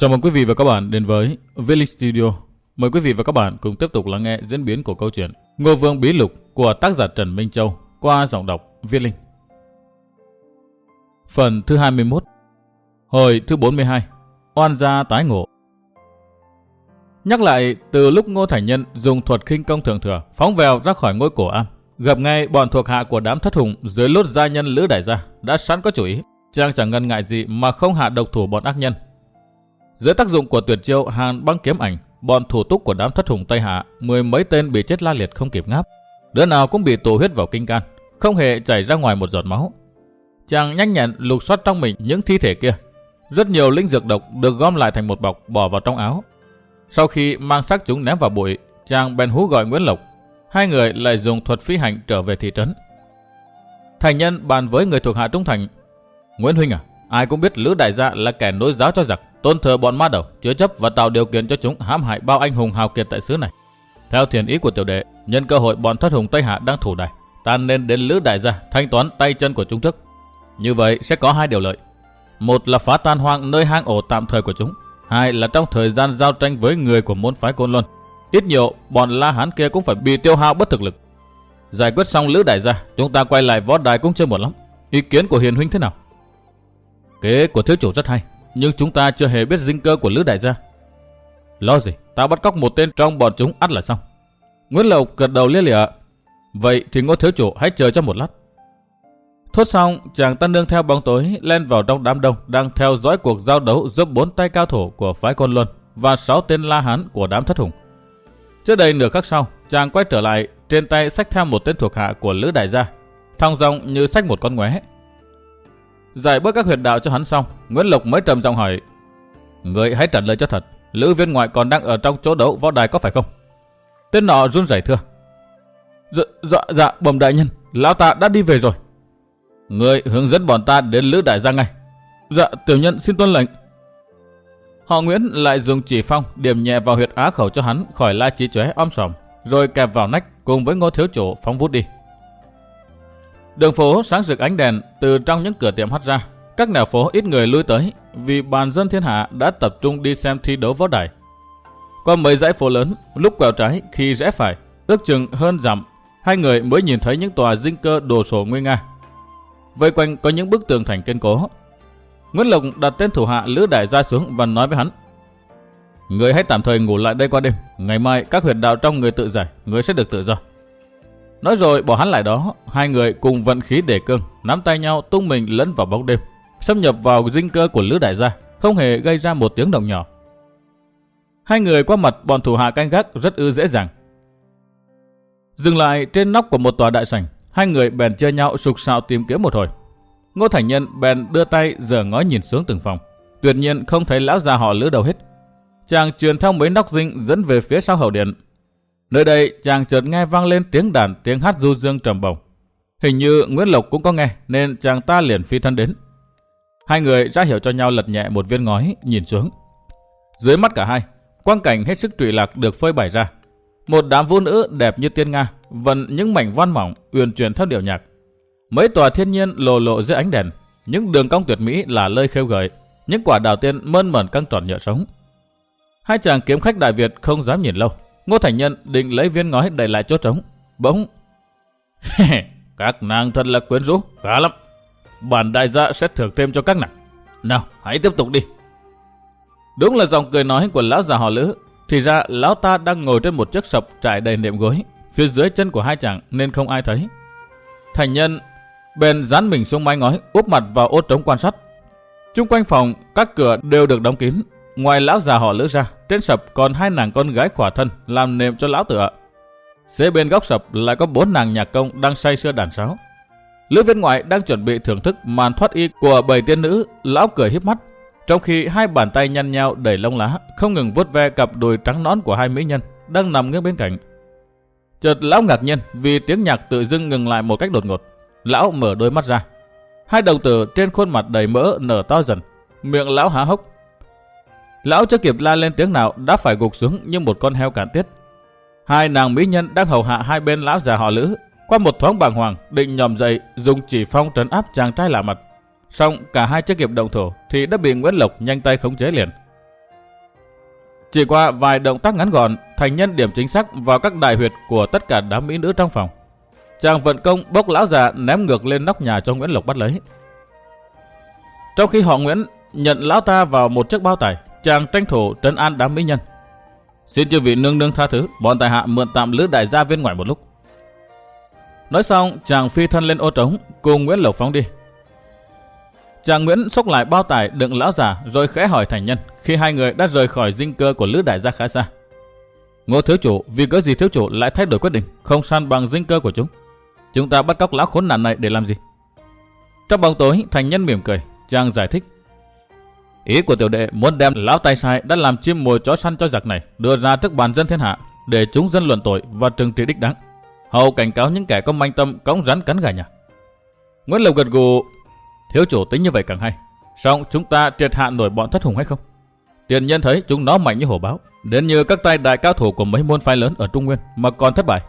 Chào mừng quý vị và các bạn đến với Village Studio. Mời quý vị và các bạn cùng tiếp tục lắng nghe diễn biến của câu chuyện Ngô Vương Bí Lục của tác giả Trần Minh Châu qua giọng đọc Viết Linh. Phần thứ 21 Hồi thứ 42 Oan gia tái ngộ Nhắc lại, từ lúc Ngô Thành Nhân dùng thuật khinh công thường thừa, phóng vèo ra khỏi ngôi cổ am, gặp ngay bọn thuộc hạ của đám thất hùng dưới lốt gia nhân Lữ Đại Gia đã sẵn có chủ ý chàng chẳng ngần ngại gì mà không hạ độc thủ bọn ác nhân dưới tác dụng của tuyệt chiêu hàn băng kiếm ảnh, bọn thủ túc của đám thất hùng Tây Hạ, mười mấy tên bị chết la liệt không kịp ngáp. Đứa nào cũng bị tù huyết vào kinh can, không hề chảy ra ngoài một giọt máu. Chàng nhanh nhẹn lục soát trong mình những thi thể kia. Rất nhiều linh dược độc được gom lại thành một bọc bỏ vào trong áo. Sau khi mang xác chúng ném vào bụi, chàng bèn hú gọi Nguyễn Lộc. Hai người lại dùng thuật phi hành trở về thị trấn. Thành nhân bàn với người thuộc hạ trung thành. Nguyễn Huynh à, ai cũng biết Lữ Đại Gia là kẻ nối giáo cho giặc tôn thờ bọn ma đầu, chứa chấp và tạo điều kiện cho chúng hãm hại bao anh hùng hào kiệt tại xứ này. Theo thiền ý của tiểu đệ, nhân cơ hội bọn thất hùng Tây Hạ đang thủ đài, ta nên đến lữ đại gia thanh toán tay chân của chúng trước. Như vậy sẽ có hai điều lợi. Một là phá tan hoang nơi hang ổ tạm thời của chúng. Hai là trong thời gian giao tranh với người của môn phái Côn Luân. Ít nhiều, bọn La Hán kia cũng phải bị tiêu hao bất thực lực. Giải quyết xong lữ đại gia, chúng ta quay lại võ đài cũng chưa muộn lắm. Ý kiến của hiền huynh thế nào? Kế của thiếu chủ rất hay, nhưng chúng ta chưa hề biết dinh cơ của Lữ Đại gia. Lo gì, ta bắt cóc một tên trong bọn chúng ắt là xong. Nguyễn Lộc gật đầu lia lịa. Vậy thì ngô thiếu chủ hãy chờ cho một lát. Thốt xong, chàng ta nương theo bóng tối len vào trong đám đông đang theo dõi cuộc giao đấu giữa bốn tay cao thủ của phái Côn Luân và sáu tên La Hán của đám thất hùng. Trước đây nửa khắc sau, chàng quay trở lại, trên tay sách theo một tên thuộc hạ của Lữ Đại gia, thong dong như sách một con ngoé. Giải bớt các huyệt đạo cho hắn xong, Nguyễn Lộc mới trầm giọng hỏi. Người hãy trả lời cho thật, Lữ viên ngoại còn đang ở trong chỗ đấu võ đài có phải không? Tên nọ run rẩy thưa. Dạ, dạ, dạ, bẩm đại nhân, lão ta đã đi về rồi. Người hướng dẫn bọn ta đến Lữ đại gia ngay. Dạ, tiểu nhân xin tuân lệnh. Họ Nguyễn lại dùng chỉ phong điểm nhẹ vào huyệt á khẩu cho hắn khỏi la trí chóe om sòm, rồi kẹp vào nách cùng với ngô thiếu chủ phóng vút đi. Đường phố sáng rực ánh đèn từ trong những cửa tiệm hắt ra. Các nẻo phố ít người lui tới vì bàn dân thiên hạ đã tập trung đi xem thi đấu võ đài. Qua mấy dãy phố lớn, lúc quẹo trái khi rẽ phải, ước chừng hơn dặm, hai người mới nhìn thấy những tòa dinh cơ đồ sổ nguy nga. Vây quanh có những bức tường thành kiên cố. Nguyễn Lộc đặt tên thủ hạ Lữ Đại ra xuống và nói với hắn. Người hãy tạm thời ngủ lại đây qua đêm. Ngày mai các huyệt đạo trong người tự giải, người sẽ được tự do. Nói rồi bỏ hắn lại đó, hai người cùng vận khí để cương, nắm tay nhau tung mình lẫn vào bóng đêm, xâm nhập vào dinh cơ của Lữ Đại gia, không hề gây ra một tiếng động nhỏ. Hai người qua mặt bọn thủ hạ canh gác rất ư dễ dàng. Dừng lại trên nóc của một tòa đại sảnh, hai người bèn chơi nhau sục sạo tìm kiếm một hồi. Ngô Thành Nhân bèn đưa tay giờ ngó nhìn xuống từng phòng, tuyệt nhiên không thấy lão già họ Lữ đâu hết. Chàng truyền theo mấy nóc dinh dẫn về phía sau hậu điện, Nơi đây chàng chợt nghe vang lên tiếng đàn tiếng hát du dương trầm bổng. Hình như Nguyễn Lộc cũng có nghe nên chàng ta liền phi thân đến. Hai người ra hiểu cho nhau lật nhẹ một viên ngói nhìn xuống. Dưới mắt cả hai, quang cảnh hết sức trụy lạc được phơi bày ra. Một đám vũ nữ đẹp như tiên nga, vận những mảnh văn mỏng uyển chuyển theo điệu nhạc. Mấy tòa thiên nhiên lồ lộ dưới ánh đèn, những đường cong tuyệt mỹ là lơi khêu gợi, những quả đào tiên mơn mởn căng tròn nhựa sống. Hai chàng kiếm khách Đại Việt không dám nhìn lâu, Ngô Thành Nhân định lấy viên ngói đẩy lại chỗ trống. Bỗng... các nàng thật là quyến rũ, khá lắm. Bản đại gia sẽ thưởng thêm cho các nàng. Nào, hãy tiếp tục đi. Đúng là dòng cười nói của lão già họ Lữ. Thì ra lão ta đang ngồi trên một chiếc sập trải đầy nệm gối, phía dưới chân của hai chàng nên không ai thấy. Thành nhân bèn dán mình xuống mái ngói, úp mặt vào ô trống quan sát. Trung quanh phòng, các cửa đều được đóng kín, Ngoài lão già họ lữ ra, trên sập còn hai nàng con gái khỏa thân làm nệm cho lão tựa. Xế bên góc sập lại có bốn nàng nhạc công đang say sưa đàn sáo. Lữ viên ngoại đang chuẩn bị thưởng thức màn thoát y của bảy tiên nữ, lão cười híp mắt. Trong khi hai bàn tay nhăn nhau đầy lông lá, không ngừng vuốt ve cặp đùi trắng nón của hai mỹ nhân đang nằm ngay bên cạnh. Chợt lão ngạc nhiên vì tiếng nhạc tự dưng ngừng lại một cách đột ngột. Lão mở đôi mắt ra. Hai đồng tử trên khuôn mặt đầy mỡ nở to dần. Miệng lão há hốc, Lão chưa kịp la lên tiếng nào đã phải gục xuống như một con heo cản tiết. Hai nàng mỹ nhân đang hầu hạ hai bên lão già họ lữ. Qua một thoáng bàng hoàng, định nhòm dậy dùng chỉ phong trấn áp chàng trai lạ mặt. Xong cả hai chưa kịp động thổ thì đã bị Nguyễn Lộc nhanh tay khống chế liền. Chỉ qua vài động tác ngắn gọn, thành nhân điểm chính xác vào các đại huyệt của tất cả đám mỹ nữ trong phòng. Chàng vận công bốc lão già ném ngược lên nóc nhà cho Nguyễn Lộc bắt lấy. Trong khi họ Nguyễn nhận lão ta vào một chiếc bao tải, chàng tranh thủ trấn an đám mỹ nhân. Xin chư vị nương nương tha thứ, bọn tài hạ mượn tạm lữ đại gia viên ngoài một lúc. Nói xong, chàng phi thân lên ô trống, cùng Nguyễn Lộc phóng đi. Chàng Nguyễn xúc lại bao tải đựng lão già rồi khẽ hỏi thành nhân khi hai người đã rời khỏi dinh cơ của lữ đại gia khá xa. Ngô thiếu chủ, vì cớ gì thiếu chủ lại thay đổi quyết định, không san bằng dinh cơ của chúng? Chúng ta bắt cóc lão khốn nạn này để làm gì? Trong bóng tối, thành nhân mỉm cười, chàng giải thích. Ý của tiểu đệ muốn đem lão tay sai đã làm chim mồi chó săn cho giặc này đưa ra trước bàn dân thiên hạ để chúng dân luận tội và trừng trị đích đáng. Hầu cảnh cáo những kẻ có manh tâm cống rắn cắn gà nhà. Nguyễn Lộc gật gù, thiếu chủ tính như vậy càng hay. Xong chúng ta triệt hạ nổi bọn thất hùng hay không? Tiền nhân thấy chúng nó mạnh như hổ báo, đến như các tay đại cao thủ của mấy môn phái lớn ở Trung Nguyên mà còn thất bại.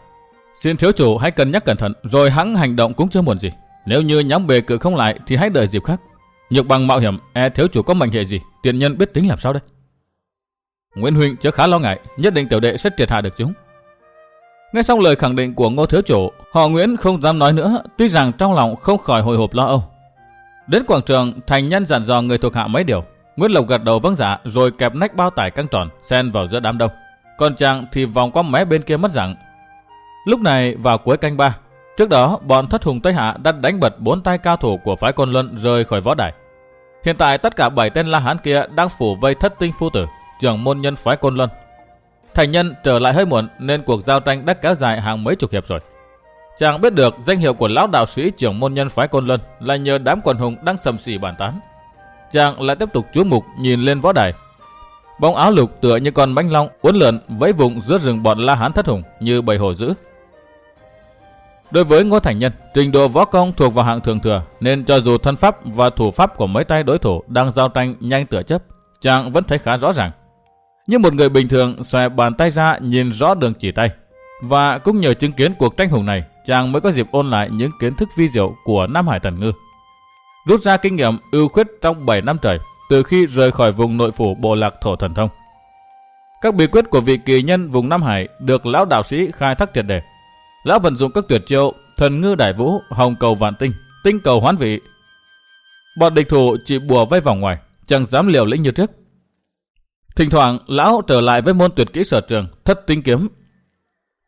Xin thiếu chủ hãy cân nhắc cẩn thận rồi hãng hành động cũng chưa muộn gì. Nếu như nhóm bề cự không lại thì hãy đợi dịp khác. Nhược bằng mạo hiểm, e thiếu chủ có mệnh hệ gì, tiền nhân biết tính làm sao đây? Nguyễn Huynh chớ khá lo ngại, nhất định tiểu đệ sẽ triệt hạ được chúng. Nghe xong lời khẳng định của Ngô Thiếu Chủ, họ Nguyễn không dám nói nữa, tuy rằng trong lòng không khỏi hồi hộp lo âu. Đến quảng trường, thành nhân dặn dò người thuộc hạ mấy điều. Nguyễn Lộc gật đầu vâng dạ rồi kẹp nách bao tải căng tròn, xen vào giữa đám đông. Còn chàng thì vòng qua mé bên kia mất dạng. Lúc này vào cuối canh ba, trước đó bọn thất hùng Tây Hạ đã đánh bật bốn tay cao thủ của phái Côn Luân rời khỏi võ đài. Hiện tại tất cả bảy tên La Hán kia đang phủ vây thất tinh phu tử, trưởng môn nhân phái Côn Luân Thành nhân trở lại hơi muộn nên cuộc giao tranh đã kéo dài hàng mấy chục hiệp rồi. Chàng biết được danh hiệu của lão đạo sĩ trưởng môn nhân phái Côn Luân là nhờ đám quần hùng đang sầm xỉ bàn tán. Chàng lại tiếp tục chú mục nhìn lên võ đài. Bóng áo lục tựa như con bánh long uốn lượn với vùng giữa rừng bọn La Hán thất hùng như bầy hổ dữ. Đối với Ngô Thành Nhân, trình độ võ công thuộc vào hạng thường thừa nên cho dù thân pháp và thủ pháp của mấy tay đối thủ đang giao tranh nhanh tựa chấp, chàng vẫn thấy khá rõ ràng. Như một người bình thường xòe bàn tay ra nhìn rõ đường chỉ tay. Và cũng nhờ chứng kiến cuộc tranh hùng này, chàng mới có dịp ôn lại những kiến thức vi diệu của Nam Hải Thần Ngư. Rút ra kinh nghiệm ưu khuyết trong 7 năm trời, từ khi rời khỏi vùng nội phủ bộ lạc thổ thần thông. Các bí quyết của vị kỳ nhân vùng Nam Hải được lão đạo sĩ khai thác triệt đề. Lão vận dụng các tuyệt chiêu thần ngư đại vũ, hồng cầu vạn tinh, tinh cầu hoán vị. Bọn địch thủ chỉ bùa vây vòng ngoài, chẳng dám liều lĩnh như trước. Thỉnh thoảng, lão trở lại với môn tuyệt kỹ sở trường, thất tinh kiếm,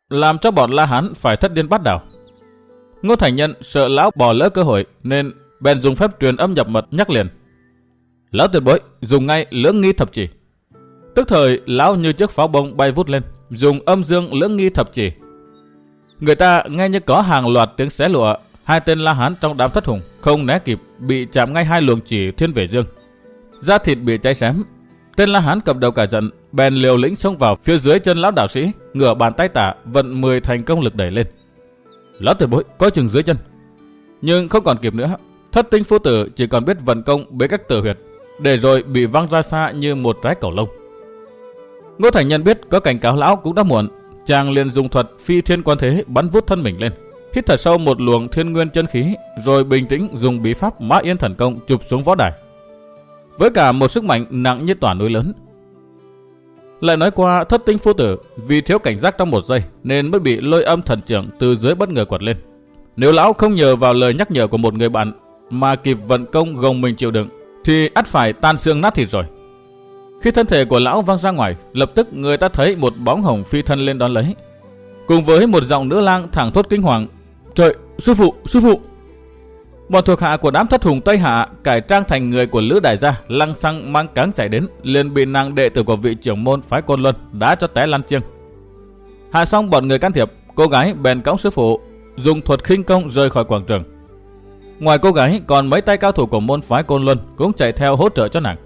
làm cho bọn La Hán phải thất điên bắt đảo. Ngô Thành Nhân sợ lão bỏ lỡ cơ hội nên bèn dùng phép truyền âm nhập mật nhắc liền. Lão tuyệt bối, dùng ngay lưỡng nghi thập chỉ. Tức thời, lão như chiếc pháo bông bay vút lên, dùng âm dương lưỡng nghi thập chỉ. Người ta nghe như có hàng loạt tiếng xé lụa, hai tên La Hán trong đám thất hùng không né kịp bị chạm ngay hai luồng chỉ thiên về dương. Da thịt bị cháy xém, Tên La Hán cầm đầu cả giận, bèn liều lĩnh xông vào phía dưới chân lão đạo sĩ, ngửa bàn tay tả vận 10 thành công lực đẩy lên. Lão tuyệt bối coi chừng dưới chân. Nhưng không còn kịp nữa, thất tinh phu tử chỉ còn biết vận công bế các tử huyệt, để rồi bị văng ra xa như một trái cầu lông. Ngô Thành Nhân biết có cảnh cáo lão cũng đã muộn, chàng liền dùng thuật phi thiên quan thế bắn vút thân mình lên, hít thở sâu một luồng thiên nguyên chân khí, rồi bình tĩnh dùng bí pháp mã yên thần công chụp xuống võ đài với cả một sức mạnh nặng như tòa núi lớn. Lại nói qua thất tinh phu tử vì thiếu cảnh giác trong một giây nên mới bị lôi âm thần trưởng từ dưới bất ngờ quật lên. Nếu lão không nhờ vào lời nhắc nhở của một người bạn mà kịp vận công gồng mình chịu đựng thì ắt phải tan xương nát thịt rồi. Khi thân thể của lão văng ra ngoài, lập tức người ta thấy một bóng hồng phi thân lên đón lấy. Cùng với một giọng nữ lang thẳng thốt kinh hoàng. Trời, sư phụ, sư phụ! Bọn thuộc hạ của đám thất hùng Tây Hạ cải trang thành người của Lữ Đại Gia, lăng xăng mang cáng chạy đến, liền bị nàng đệ tử của vị trưởng môn phái Côn Luân đã cho té lăn chiêng. Hạ xong bọn người can thiệp, cô gái bèn cõng sư phụ, dùng thuật khinh công rời khỏi quảng trường. Ngoài cô gái, còn mấy tay cao thủ của môn phái Côn Luân cũng chạy theo hỗ trợ cho nàng.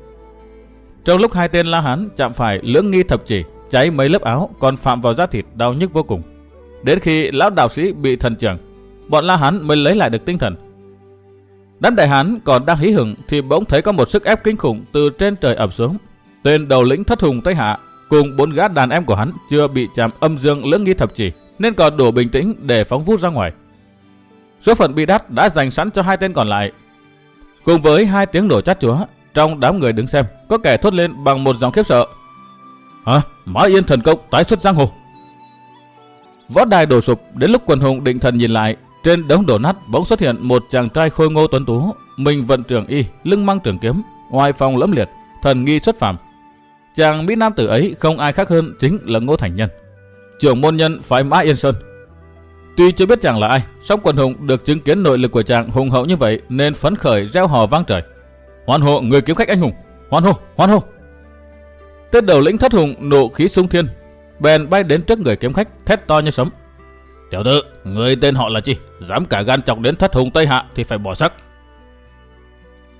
Trong lúc hai tên La Hán chạm phải lưỡng nghi thập chỉ, cháy mấy lớp áo còn phạm vào da thịt đau nhức vô cùng. Đến khi lão đạo sĩ bị thần trưởng, bọn La Hán mới lấy lại được tinh thần, Đám đại hán còn đang hí hửng thì bỗng thấy có một sức ép kinh khủng từ trên trời ập xuống. Tên đầu lĩnh thất hùng Tây Hạ cùng bốn gã đàn em của hắn chưa bị chạm âm dương lưỡng nghi thập chỉ nên còn đủ bình tĩnh để phóng vút ra ngoài. Số phận bị đắt đã dành sẵn cho hai tên còn lại. Cùng với hai tiếng nổ chát chúa, trong đám người đứng xem, có kẻ thốt lên bằng một giọng khiếp sợ. Hả? Mã Yên thần công tái xuất giang hồ. Võ đài đổ sụp, đến lúc quần hùng định thần nhìn lại, trên đống đổ nát bỗng xuất hiện một chàng trai khôi ngô tuấn tú, mình vận trường y, lưng mang trường kiếm, ngoài phòng lẫm liệt, thần nghi xuất phàm. Chàng mỹ nam tử ấy không ai khác hơn chính là Ngô Thành Nhân, trưởng môn nhân phái Mã Yên Sơn. Tuy chưa biết chàng là ai, song quần hùng được chứng kiến nội lực của chàng hùng hậu như vậy nên phấn khởi reo hò vang trời. Hoan hô người kiếm khách anh hùng, hoan hô, hoan hô. Tên đầu lĩnh thất hùng nộ khí sung thiên, bèn bay đến trước người kiếm khách thét to như sấm. Tiểu tử, người tên họ là chi? Dám cả gan chọc đến thất hùng Tây Hạ thì phải bỏ sắc.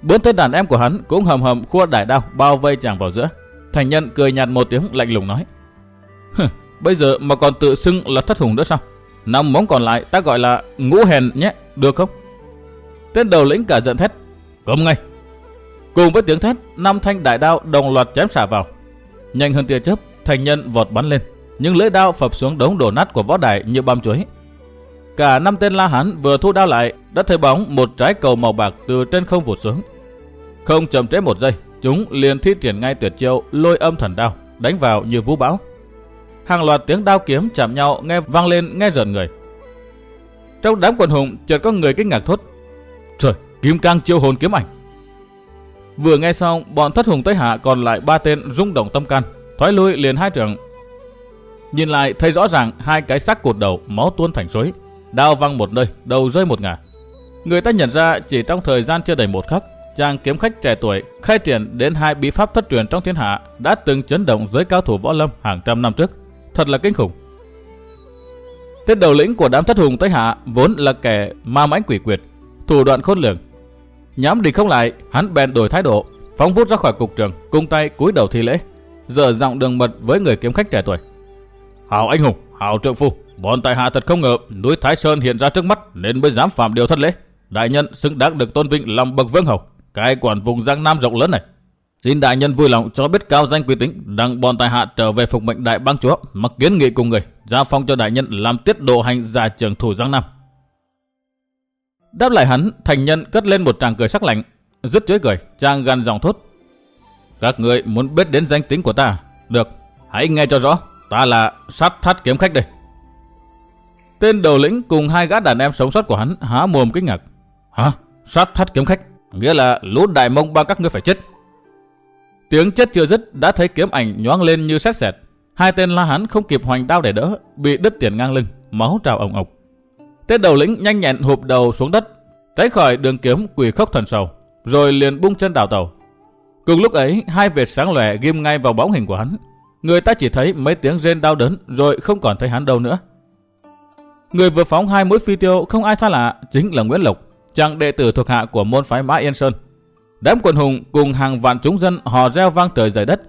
Bốn tên đàn em của hắn cũng hầm hầm khua đại đao bao vây chàng vào giữa. Thành nhân cười nhạt một tiếng lạnh lùng nói. Bây giờ mà còn tự xưng là thất hùng nữa sao? Năm móng còn lại ta gọi là ngũ hèn nhé, được không? Tên đầu lĩnh cả giận thét. Cấm ngay. Cùng với tiếng thét, năm thanh đại đao đồng loạt chém xả vào. Nhanh hơn tia chớp, thành nhân vọt bắn lên, nhưng lưỡi đao phập xuống đống đổ nát của võ đài như băm chuối. Cả năm tên La Hán vừa thu đao lại đã thấy bóng một trái cầu màu bạc từ trên không vụt xuống. Không chậm trễ một giây, chúng liền thi triển ngay tuyệt chiêu lôi âm thần đao, đánh vào như vũ bão. Hàng loạt tiếng đao kiếm chạm nhau nghe vang lên nghe rợn người. Trong đám quần hùng chợt có người kinh ngạc thốt. Trời, kim cang chiêu hồn kiếm ảnh. Vừa nghe xong, bọn thất hùng Tây Hạ còn lại ba tên rung động tâm can, thoái lui liền hai trường. Nhìn lại thấy rõ ràng hai cái xác cột đầu máu tuôn thành suối, đao văng một nơi, đầu rơi một ngả. Người ta nhận ra chỉ trong thời gian chưa đầy một khắc, chàng kiếm khách trẻ tuổi khai triển đến hai bí pháp thất truyền trong thiên hạ đã từng chấn động giới cao thủ võ lâm hàng trăm năm trước. Thật là kinh khủng. Tên đầu lĩnh của đám thất hùng Tây Hạ vốn là kẻ ma mãnh quỷ quyệt, thủ đoạn khôn lường. Nhắm địch không lại, hắn bèn đổi thái độ, phóng vút ra khỏi cục trường, cung tay cúi đầu thi lễ, dở giọng đường mật với người kiếm khách trẻ tuổi. Hảo anh hùng, hảo trượng phu, bọn tài hạ thật không ngờ núi Thái Sơn hiện ra trước mắt nên mới dám phạm điều thất lễ. Đại nhân xứng đáng được tôn vinh làm bậc vương hầu, cai quản vùng Giang Nam rộng lớn này. Xin đại nhân vui lòng cho biết cao danh quy tính, đặng bọn tài hạ trở về phục mệnh đại bang chúa, mặc kiến nghị cùng người, ra phong cho đại nhân làm tiết độ hành giả trưởng thủ Giang Nam. Đáp lại hắn, thành nhân cất lên một tràng cười sắc lạnh, rứt chối cười, chàng gằn giọng thốt. Các người muốn biết đến danh tính của ta, được, hãy nghe cho rõ, ta là sát thắt kiếm khách đây. Tên đầu lĩnh cùng hai gã đàn em sống sót của hắn há mồm kinh ngạc. Hả? Sát thắt kiếm khách? Nghĩa là lũ đại mông ba các ngươi phải chết. Tiếng chết chưa dứt đã thấy kiếm ảnh nhoáng lên như xét sẹt. Hai tên la hắn không kịp hoành đao để đỡ, bị đứt tiền ngang lưng, máu trào ồng ộc. Tên đầu lĩnh nhanh nhẹn hụp đầu xuống đất, tránh khỏi đường kiếm quỳ khốc thần sầu, rồi liền bung chân đào tàu. Cùng lúc ấy, hai vệt sáng lòe ghim ngay vào bóng hình của hắn. Người ta chỉ thấy mấy tiếng rên đau đớn, rồi không còn thấy hắn đâu nữa. Người vừa phóng hai mũi phi tiêu không ai xa lạ, chính là Nguyễn Lộc, chàng đệ tử thuộc hạ của môn phái Mã Yên Sơn. Đám quần hùng cùng hàng vạn chúng dân hò reo vang trời dày đất.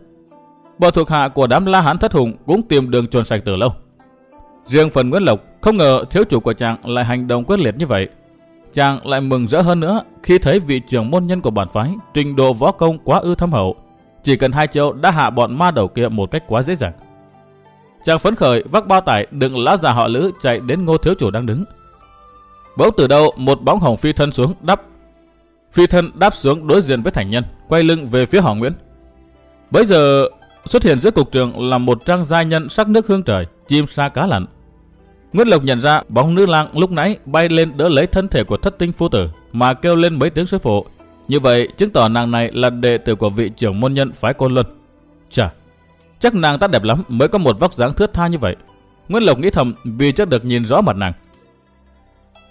Bọn thuộc hạ của đám La Hán thất hùng cũng tìm đường chuồn sạch từ lâu. Riêng phần Nguyễn Lộc không ngờ thiếu chủ của chàng lại hành động quyết liệt như vậy. Chàng lại mừng rỡ hơn nữa khi thấy vị trưởng môn nhân của bản phái trình độ võ công quá ư thâm hậu. Chỉ cần hai châu đã hạ bọn ma đầu kia một cách quá dễ dàng. Chàng phấn khởi vác bao tải đựng lá già họ lữ chạy đến ngô thiếu chủ đang đứng. Bỗng từ đâu một bóng hồng phi thân xuống đắp. Phi thân đáp xuống đối diện với thành nhân, quay lưng về phía họ Nguyễn. Bây giờ xuất hiện giữa cục trường là một trang gia nhân sắc nước hương trời, chim sa cá lạnh. Nguyễn Lộc nhận ra bóng nữ lang lúc nãy bay lên đỡ lấy thân thể của thất tinh phu tử mà kêu lên mấy tiếng sư phụ. Như vậy chứng tỏ nàng này là đệ tử của vị trưởng môn nhân phái Côn Luân. Chà, chắc nàng ta đẹp lắm mới có một vóc dáng thướt tha như vậy. Nguyễn Lộc nghĩ thầm vì chắc được nhìn rõ mặt nàng.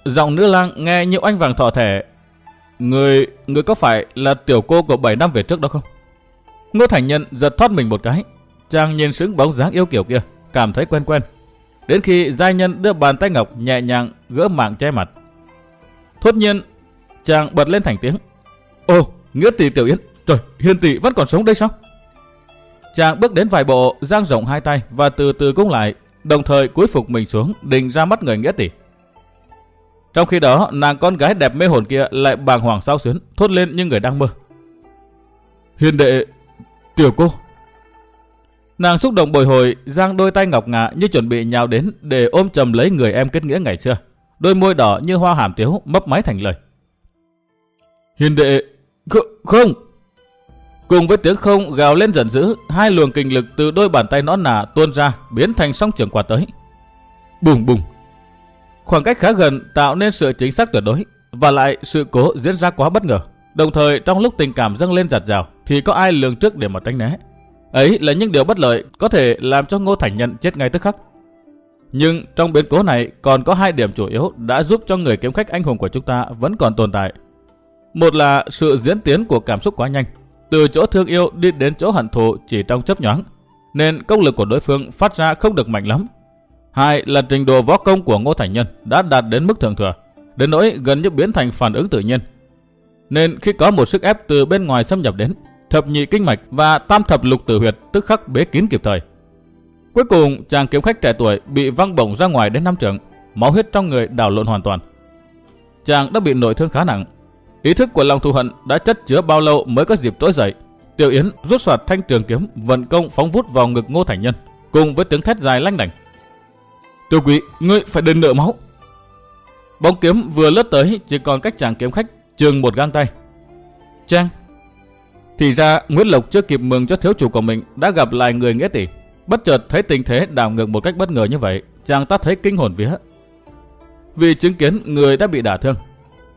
Giọng nữ lang nghe như anh vàng thọ thẻ. Người, người có phải là tiểu cô của 7 năm về trước đó không? Ngô Thành Nhân giật thoát mình một cái. Chàng nhìn sững bóng dáng yêu kiểu kia, cảm thấy quen quen. Đến khi giai nhân đưa bàn tay ngọc nhẹ nhàng gỡ mạng che mặt. Thốt nhiên, chàng bật lên thành tiếng. ô nghĩa tỷ tiểu yến, trời, hiền tỷ vẫn còn sống đây sao? Chàng bước đến vài bộ, giang rộng hai tay và từ từ cung lại, đồng thời cúi phục mình xuống, định ra mắt người nghĩa tỷ. Trong khi đó, nàng con gái đẹp mê hồn kia lại bàng hoàng sao xuyến, thốt lên như người đang mơ. Hiền đệ, tiểu cô. Nàng xúc động bồi hồi, giang đôi tay ngọc ngà như chuẩn bị nhào đến để ôm chầm lấy người em kết nghĩa ngày xưa. Đôi môi đỏ như hoa hàm tiếu, mấp máy thành lời. Hiền đệ, không. Cùng với tiếng không gào lên giận dữ, hai luồng kinh lực từ đôi bàn tay nõn nà tuôn ra, biến thành song trường quạt tới. Bùng bùng. Khoảng cách khá gần tạo nên sự chính xác tuyệt đối, và lại sự cố diễn ra quá bất ngờ. Đồng thời trong lúc tình cảm dâng lên giặt rào thì có ai lường trước để mà tránh né. Ấy là những điều bất lợi có thể làm cho Ngô Thành Nhân chết ngay tức khắc. Nhưng trong biến cố này còn có hai điểm chủ yếu đã giúp cho người kiếm khách anh hùng của chúng ta vẫn còn tồn tại. Một là sự diễn tiến của cảm xúc quá nhanh, từ chỗ thương yêu đi đến chỗ hận thù chỉ trong chớp nhoáng, nên công lực của đối phương phát ra không được mạnh lắm. Hai là trình độ võ công của Ngô Thành Nhân đã đạt đến mức thường thừa, đến nỗi gần như biến thành phản ứng tự nhiên. Nên khi có một sức ép từ bên ngoài xâm nhập đến, thập nhị kinh mạch và tam thập lục tử huyệt tức khắc bế kín kịp thời. Cuối cùng, chàng kiếm khách trẻ tuổi bị văng bổng ra ngoài đến năm trượng, máu huyết trong người đảo lộn hoàn toàn. Chàng đã bị nội thương khá nặng. Ý thức của lòng thù hận đã chất chứa bao lâu mới có dịp trỗi dậy. Tiểu Yến rút soạt thanh trường kiếm, vận công phóng vút vào ngực Ngô Thành Nhân, cùng với tiếng thét dài lanh đảnh. Tiểu quý, ngươi phải đền nợ máu. Bóng kiếm vừa lướt tới chỉ còn cách chàng kiếm khách chừng một gang tay. Trang. Thì ra Nguyễn Lộc chưa kịp mừng cho thiếu chủ của mình đã gặp lại người nghĩa tỷ. Bất chợt thấy tình thế đảo ngược một cách bất ngờ như vậy, chàng ta thấy kinh hồn vía. Vì chứng kiến người đã bị đả thương.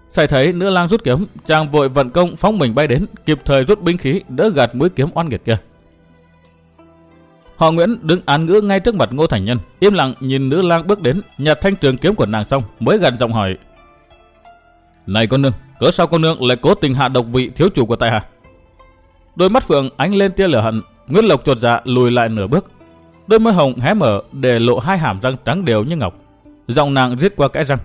Xảy thấy nữ lang rút kiếm, chàng vội vận công phóng mình bay đến, kịp thời rút binh khí đỡ gạt mũi kiếm oan nghiệt kia. Họ Nguyễn đứng án ngữ ngay trước mặt Ngô Thành Nhân, im lặng nhìn nữ lang bước đến, nhặt thanh trường kiếm của nàng xong mới gần giọng hỏi: "Này con nương, cớ sao con nương lại cố tình hạ độc vị thiếu chủ của tại hạ?" Đôi mắt Phượng ánh lên tia lửa hận, Nguyễn Lộc chuột dạ lùi lại nửa bước, đôi môi hồng hé mở để lộ hai hàm răng trắng đều như ngọc. Giọng nàng rít qua kẽ răng.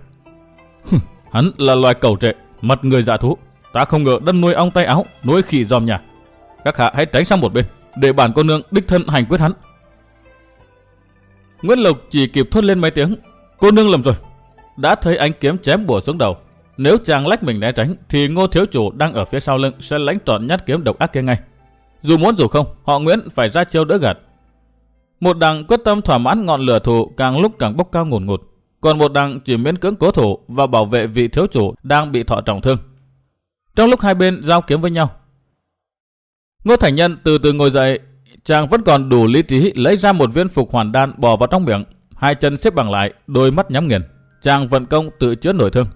Hắn là loài cầu trệ, mặt người dạ thú. Ta không ngờ đâm nuôi ong tay áo, nuôi khỉ dòm nhà. Các hạ hãy tránh sang một bên, để bản cô nương đích thân hành quyết hắn. Nguyễn Lộc chỉ kịp thốt lên mấy tiếng. Cô nương lầm rồi. Đã thấy ánh kiếm chém bổ xuống đầu. Nếu chàng lách mình né tránh, thì ngô thiếu chủ đang ở phía sau lưng sẽ lãnh trọn nhát kiếm độc ác kia ngay. Dù muốn dù không, họ Nguyễn phải ra chiêu đỡ gạt. Một đằng quyết tâm thỏa mãn ngọn lửa thù càng lúc càng bốc cao ngùn ngụt, còn một đằng chỉ miễn cưỡng cố thủ và bảo vệ vị thiếu chủ đang bị thọ trọng thương. Trong lúc hai bên giao kiếm với nhau, Ngô Thành Nhân từ từ ngồi dậy, chàng vẫn còn đủ lý trí lấy ra một viên phục hoàn đan bỏ vào trong miệng, hai chân xếp bằng lại, đôi mắt nhắm nghiền. Chàng vận công tự chữa nổi thương.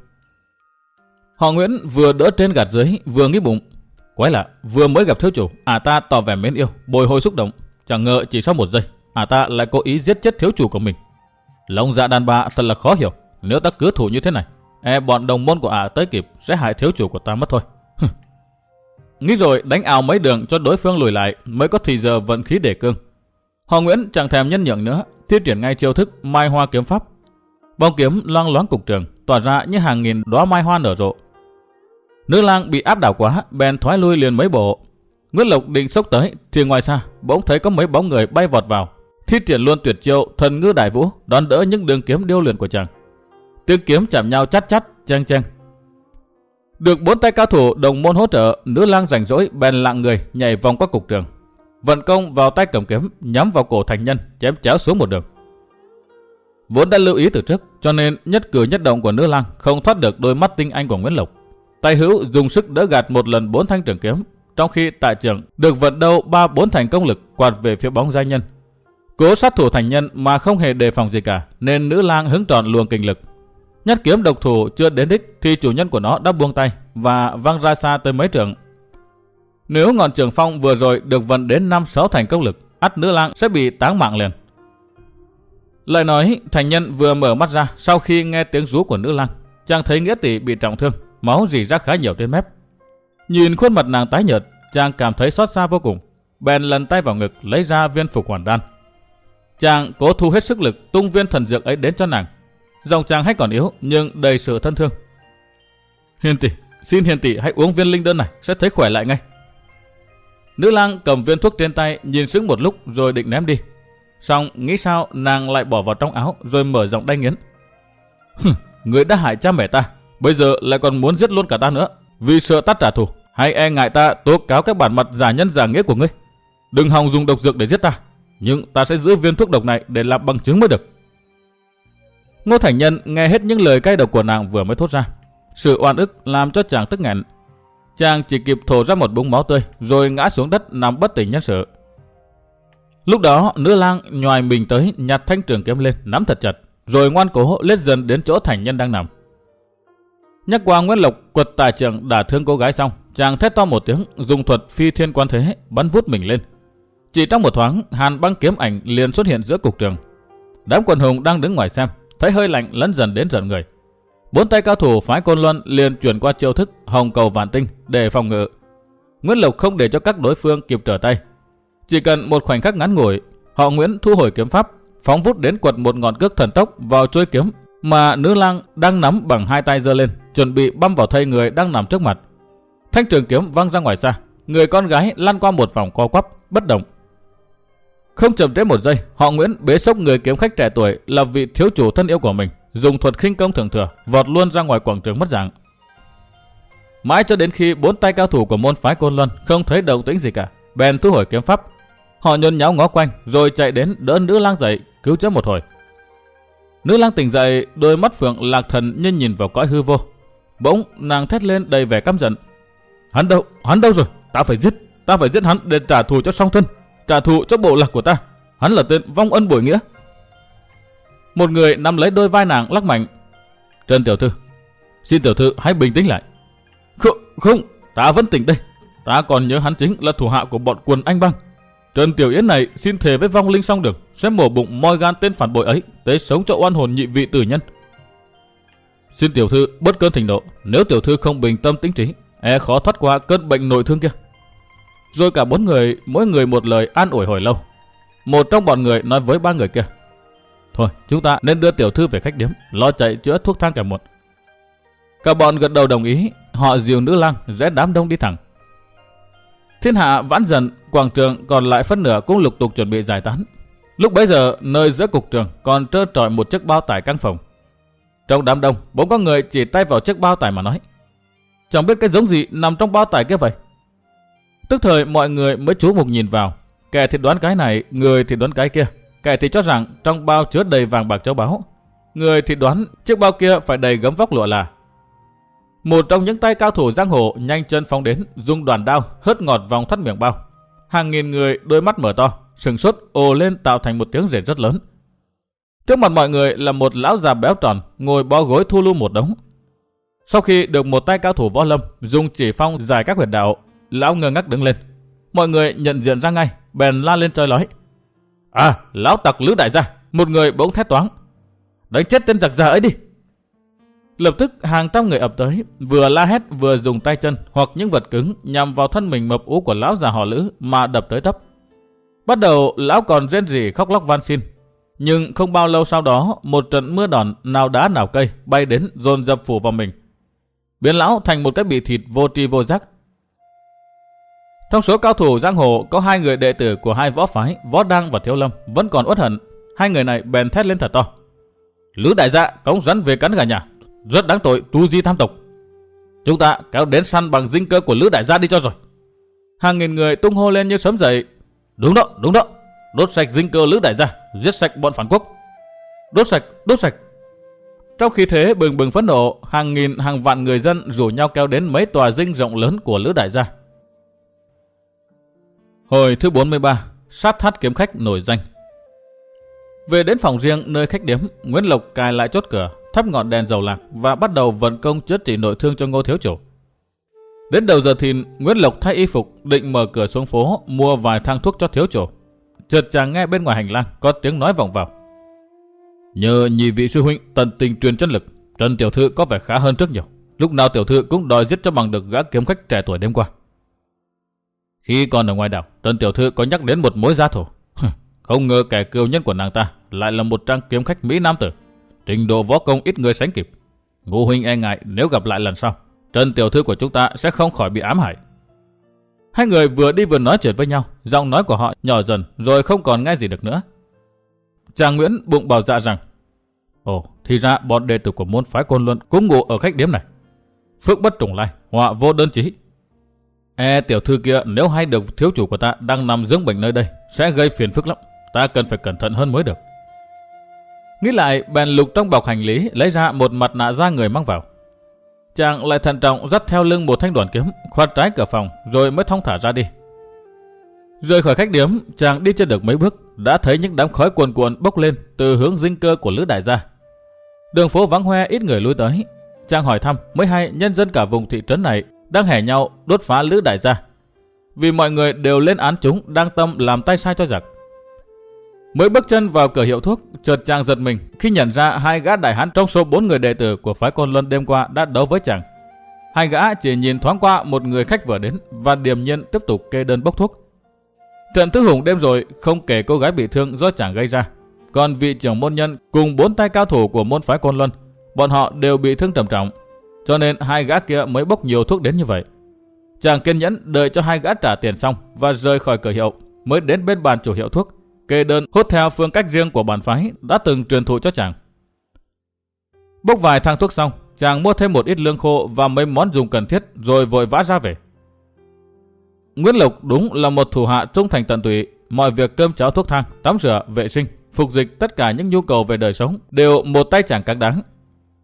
Họ Nguyễn vừa đỡ trên gạt dưới, vừa nghĩ bụng. Quái lạ, vừa mới gặp thiếu chủ, à ta tỏ vẻ mến yêu, bồi hồi xúc động. Chẳng ngờ chỉ sau một giây, à ta lại cố ý giết chết thiếu chủ của mình. Lòng dạ đàn bà thật là khó hiểu. Nếu ta cứ thủ như thế này, e bọn đồng môn của ả tới kịp sẽ hại thiếu chủ của ta mất thôi. Nghĩ rồi đánh ảo mấy đường cho đối phương lùi lại mới có thì giờ vận khí để cương. Họ Nguyễn chẳng thèm nhân nhượng nữa, thiết triển ngay chiêu thức mai hoa kiếm pháp. Bóng kiếm loang loáng cục trường, tỏa ra như hàng nghìn đóa mai hoa nở rộ. Nữ lang bị áp đảo quá, bèn thoái lui liền mấy bộ. Nguyễn Lộc định sốc tới, thì ngoài xa, bỗng thấy có mấy bóng người bay vọt vào. Thi triển luôn tuyệt chiêu thần ngư đại vũ, đón đỡ những đường kiếm điêu luyện của chàng. Tiếng kiếm chạm nhau chát chát, chang chang, được bốn tay cao thủ đồng môn hỗ trợ, nữ lang rảnh rỗi bèn lặng người nhảy vòng qua cục trường. Vận công vào tay cầm kiếm, nhắm vào cổ thành nhân, chém chéo xuống một đường. Vốn đã lưu ý từ trước, cho nên nhất cử nhất động của nữ lang không thoát được đôi mắt tinh anh của Nguyễn Lộc. Tay hữu dùng sức đỡ gạt một lần bốn thanh trường kiếm, trong khi tại trường được vận đâu ba bốn thành công lực quạt về phía bóng gia nhân. Cố sát thủ thành nhân mà không hề đề phòng gì cả, nên nữ lang hứng tròn luồng kinh lực, Nhất kiếm độc thủ chưa đến đích thì chủ nhân của nó đã buông tay và văng ra xa tới mấy trường. Nếu ngọn trường phong vừa rồi được vận đến 5-6 thành công lực, ắt nữ lang sẽ bị táng mạng liền. Lại nói, thành nhân vừa mở mắt ra sau khi nghe tiếng rú của nữ lang. Chàng thấy nghĩa tỷ bị trọng thương, máu rỉ ra khá nhiều trên mép. Nhìn khuôn mặt nàng tái nhợt, chàng cảm thấy xót xa vô cùng. Bèn lần tay vào ngực lấy ra viên phục hoàn đan. Chàng cố thu hết sức lực tung viên thần dược ấy đến cho nàng Dòng chàng hay còn yếu nhưng đầy sự thân thương. Hiền tỷ, xin hiền tỷ hãy uống viên linh đơn này sẽ thấy khỏe lại ngay. Nữ lang cầm viên thuốc trên tay nhìn sững một lúc rồi định ném đi. Xong nghĩ sao nàng lại bỏ vào trong áo rồi mở giọng đay nghiến. người đã hại cha mẹ ta, bây giờ lại còn muốn giết luôn cả ta nữa. Vì sợ tắt trả thù, hay e ngại ta tố cáo các bản mặt giả nhân giả nghĩa của ngươi. Đừng hòng dùng độc dược để giết ta, nhưng ta sẽ giữ viên thuốc độc này để làm bằng chứng mới được. Ngô Thành Nhân nghe hết những lời cay độc của nàng vừa mới thốt ra. Sự oan ức làm cho chàng tức nghẹn. Chàng chỉ kịp thổ ra một búng máu tươi rồi ngã xuống đất nằm bất tỉnh nhân sự. Lúc đó nữ lang nhòi mình tới nhặt thanh trường kiếm lên nắm thật chặt rồi ngoan cố lết dần đến chỗ thành nhân đang nằm. Nhắc qua Nguyễn Lộc quật tài trưởng đả thương cô gái xong, chàng thét to một tiếng, dùng thuật phi thiên quan thế, bắn vút mình lên. Chỉ trong một thoáng, hàn băng kiếm ảnh liền xuất hiện giữa cục trường. Đám quần hùng đang đứng ngoài xem, thấy hơi lạnh lấn dần đến giận người. Bốn tay cao thủ phái côn luân liền chuyển qua chiêu thức hồng cầu vạn tinh để phòng ngự. Nguyễn Lộc không để cho các đối phương kịp trở tay. Chỉ cần một khoảnh khắc ngắn ngủi, họ Nguyễn thu hồi kiếm pháp, phóng vút đến quật một ngọn cước thần tốc vào chuôi kiếm mà nữ lang đang nắm bằng hai tay giơ lên, chuẩn bị băm vào thây người đang nằm trước mặt. Thanh trường kiếm văng ra ngoài xa, người con gái lăn qua một vòng co quắp, bất động. Không chậm trễ một giây, họ Nguyễn bế sốc người kiếm khách trẻ tuổi là vị thiếu chủ thân yêu của mình, dùng thuật khinh công thường thừa, vọt luôn ra ngoài quảng trường mất dạng. Mãi cho đến khi bốn tay cao thủ của môn phái Côn Luân không thấy động tĩnh gì cả, bèn thu hồi kiếm pháp. Họ nhôn nháo ngó quanh rồi chạy đến đỡ nữ lang dậy, cứu chữa một hồi. Nữ lang tỉnh dậy, đôi mắt phượng lạc thần nhân nhìn vào cõi hư vô. Bỗng nàng thét lên đầy vẻ căm giận. Hắn đâu? Hắn đâu rồi? Ta phải giết, ta phải giết hắn để trả thù cho song thân, trả thù cho bộ lạc của ta. Hắn là tên vong ân bội nghĩa. Một người nắm lấy đôi vai nàng lắc mạnh. Trần tiểu thư, xin tiểu thư hãy bình tĩnh lại. Không, không, ta vẫn tỉnh đây. Ta còn nhớ hắn chính là thủ hạ của bọn quần anh băng. Trần Tiểu Yến này xin thề với vong linh song được, sẽ mổ bụng moi gan tên phản bội ấy, tới sống cho oan hồn nhị vị tử nhân. Xin tiểu thư bất cơn thỉnh nộ, nếu tiểu thư không bình tâm tính trí, e khó thoát qua cơn bệnh nội thương kia. Rồi cả bốn người, mỗi người một lời an ủi hồi lâu. Một trong bọn người nói với ba người kia. Thôi, chúng ta nên đưa tiểu thư về khách điếm, lo chạy chữa thuốc thang cả một. Cả bọn gật đầu đồng ý, họ dìu nữ lang rẽ đám đông đi thẳng. Thiên hạ vãn dần, quảng trường còn lại phân nửa cũng lục tục chuẩn bị giải tán. Lúc bấy giờ, nơi giữa cục trường còn trơ trọi một chiếc bao tải căng phòng. Trong đám đông, bỗng có người chỉ tay vào chiếc bao tải mà nói. Chẳng biết cái giống gì nằm trong bao tải kia vậy. Tức thời mọi người mới chú mục nhìn vào. Kẻ thì đoán cái này, người thì đoán cái kia. Kẻ thì cho rằng trong bao chứa đầy vàng bạc châu báu. Người thì đoán chiếc bao kia phải đầy gấm vóc lụa là. Một trong những tay cao thủ giang hồ nhanh chân phóng đến, dùng đoàn đao hất ngọt vòng thắt miệng bao. Hàng nghìn người đôi mắt mở to, sừng sốt ồ lên tạo thành một tiếng rền rất lớn. Trước mặt mọi người là một lão già béo tròn, ngồi bó gối thu lưu một đống. Sau khi được một tay cao thủ võ lâm dùng chỉ phong giải các huyệt đạo, lão ngơ ngác đứng lên. Mọi người nhận diện ra ngay, bèn la lên trời nói. À, lão tặc lữ đại gia, một người bỗng thét toáng. Đánh chết tên giặc già ấy đi. Lập tức hàng trăm người ập tới, vừa la hét vừa dùng tay chân hoặc những vật cứng nhằm vào thân mình mập ú của lão già họ lữ mà đập tới tấp. Bắt đầu lão còn rên rỉ khóc lóc van xin. Nhưng không bao lâu sau đó, một trận mưa đòn nào đá nào cây bay đến dồn dập phủ vào mình. Biến lão thành một cái bị thịt vô tri vô giác. Trong số cao thủ giang hồ có hai người đệ tử của hai võ phái, Võ Đăng và Thiếu Lâm, vẫn còn uất hận. Hai người này bèn thét lên thật to. Lữ đại gia cống rắn về cắn gà nhà, rất đáng tội tu di tham tộc. Chúng ta kéo đến săn bằng dinh cơ của Lữ đại gia đi cho rồi. Hàng nghìn người tung hô lên như sớm dậy. Đúng đó, đúng đó. Đốt sạch dinh cơ Lữ đại gia, giết sạch bọn phản quốc. Đốt sạch, đốt sạch. Trong khi thế bừng bừng phẫn nộ, hàng nghìn hàng vạn người dân rủ nhau kéo đến mấy tòa dinh rộng lớn của Lữ đại gia. Hồi thứ 43, sát thắt kiếm khách nổi danh. Về đến phòng riêng nơi khách điếm, Nguyễn Lộc cài lại chốt cửa, thắp ngọn đèn dầu lạc và bắt đầu vận công chữa trị nội thương cho Ngô Thiếu Chủ. Đến đầu giờ thìn, Nguyễn Lộc thay y phục, định mở cửa xuống phố mua vài thang thuốc cho Thiếu Chủ. Chợt chàng nghe bên ngoài hành lang có tiếng nói vọng vào. Nhờ nhị vị sư huynh tận tình truyền chân lực, Trần Tiểu Thư có vẻ khá hơn trước nhiều. Lúc nào Tiểu Thư cũng đòi giết cho bằng được gã kiếm khách trẻ tuổi đêm qua. Khi còn ở ngoài đảo, Trần Tiểu Thư có nhắc đến một mối gia thổ. Không ngờ kẻ cừu nhân của nàng ta lại là một trang kiếm khách Mỹ Nam Tử. Trình độ võ công ít người sánh kịp. Ngô huynh e ngại nếu gặp lại lần sau, Trần Tiểu Thư của chúng ta sẽ không khỏi bị ám hại. Hai người vừa đi vừa nói chuyện với nhau, giọng nói của họ nhỏ dần rồi không còn nghe gì được nữa. Chàng Nguyễn bụng bảo dạ rằng, Ồ, thì ra bọn đệ tử của môn phái Côn Luân cũng ngủ ở khách điếm này. Phước bất trùng lai, họa vô đơn chí. E tiểu thư kia nếu hay được thiếu chủ của ta đang nằm dưỡng bệnh nơi đây, sẽ gây phiền phức lắm. Ta cần phải cẩn thận hơn mới được. Nghĩ lại, bèn lục trong bọc hành lý lấy ra một mặt nạ da người mang vào. chàng lại thận trọng dắt theo lưng một thanh đoàn kiếm, khoát trái cửa phòng rồi mới thong thả ra đi. Rời khỏi khách điếm, chàng đi chưa được mấy bước, đã thấy những đám khói cuồn cuộn bốc lên từ hướng dinh cơ của lữ đại gia. Đường phố vắng hoe ít người lui tới. Chàng hỏi thăm mới hay nhân dân cả vùng thị trấn này đang hẻ nhau đốt phá lữ đại gia. Vì mọi người đều lên án chúng đang tâm làm tay sai cho giặc. Mới bước chân vào cửa hiệu thuốc, chợt chàng giật mình khi nhận ra hai gã đại hán trong số bốn người đệ tử của phái Côn Luân đêm qua đã đấu với chàng. Hai gã chỉ nhìn thoáng qua một người khách vừa đến và điềm nhiên tiếp tục kê đơn bốc thuốc. Trận thứ hùng đêm rồi không kể cô gái bị thương do chàng gây ra. Còn vị trưởng môn nhân cùng bốn tay cao thủ của môn phái Côn Luân, bọn họ đều bị thương trầm trọng. Cho nên hai gã kia mới bốc nhiều thuốc đến như vậy. Chàng kiên nhẫn đợi cho hai gã trả tiền xong và rời khỏi cửa hiệu mới đến bên bàn chủ hiệu thuốc kê đơn hút theo phương cách riêng của bản phái đã từng truyền thụ cho chàng. Bốc vài thang thuốc xong, chàng mua thêm một ít lương khô và mấy món dùng cần thiết rồi vội vã ra về. Nguyễn Lộc đúng là một thủ hạ trung thành tận tụy, mọi việc cơm cháo thuốc thang, tắm rửa, vệ sinh, phục dịch tất cả những nhu cầu về đời sống đều một tay chàng căng đáng.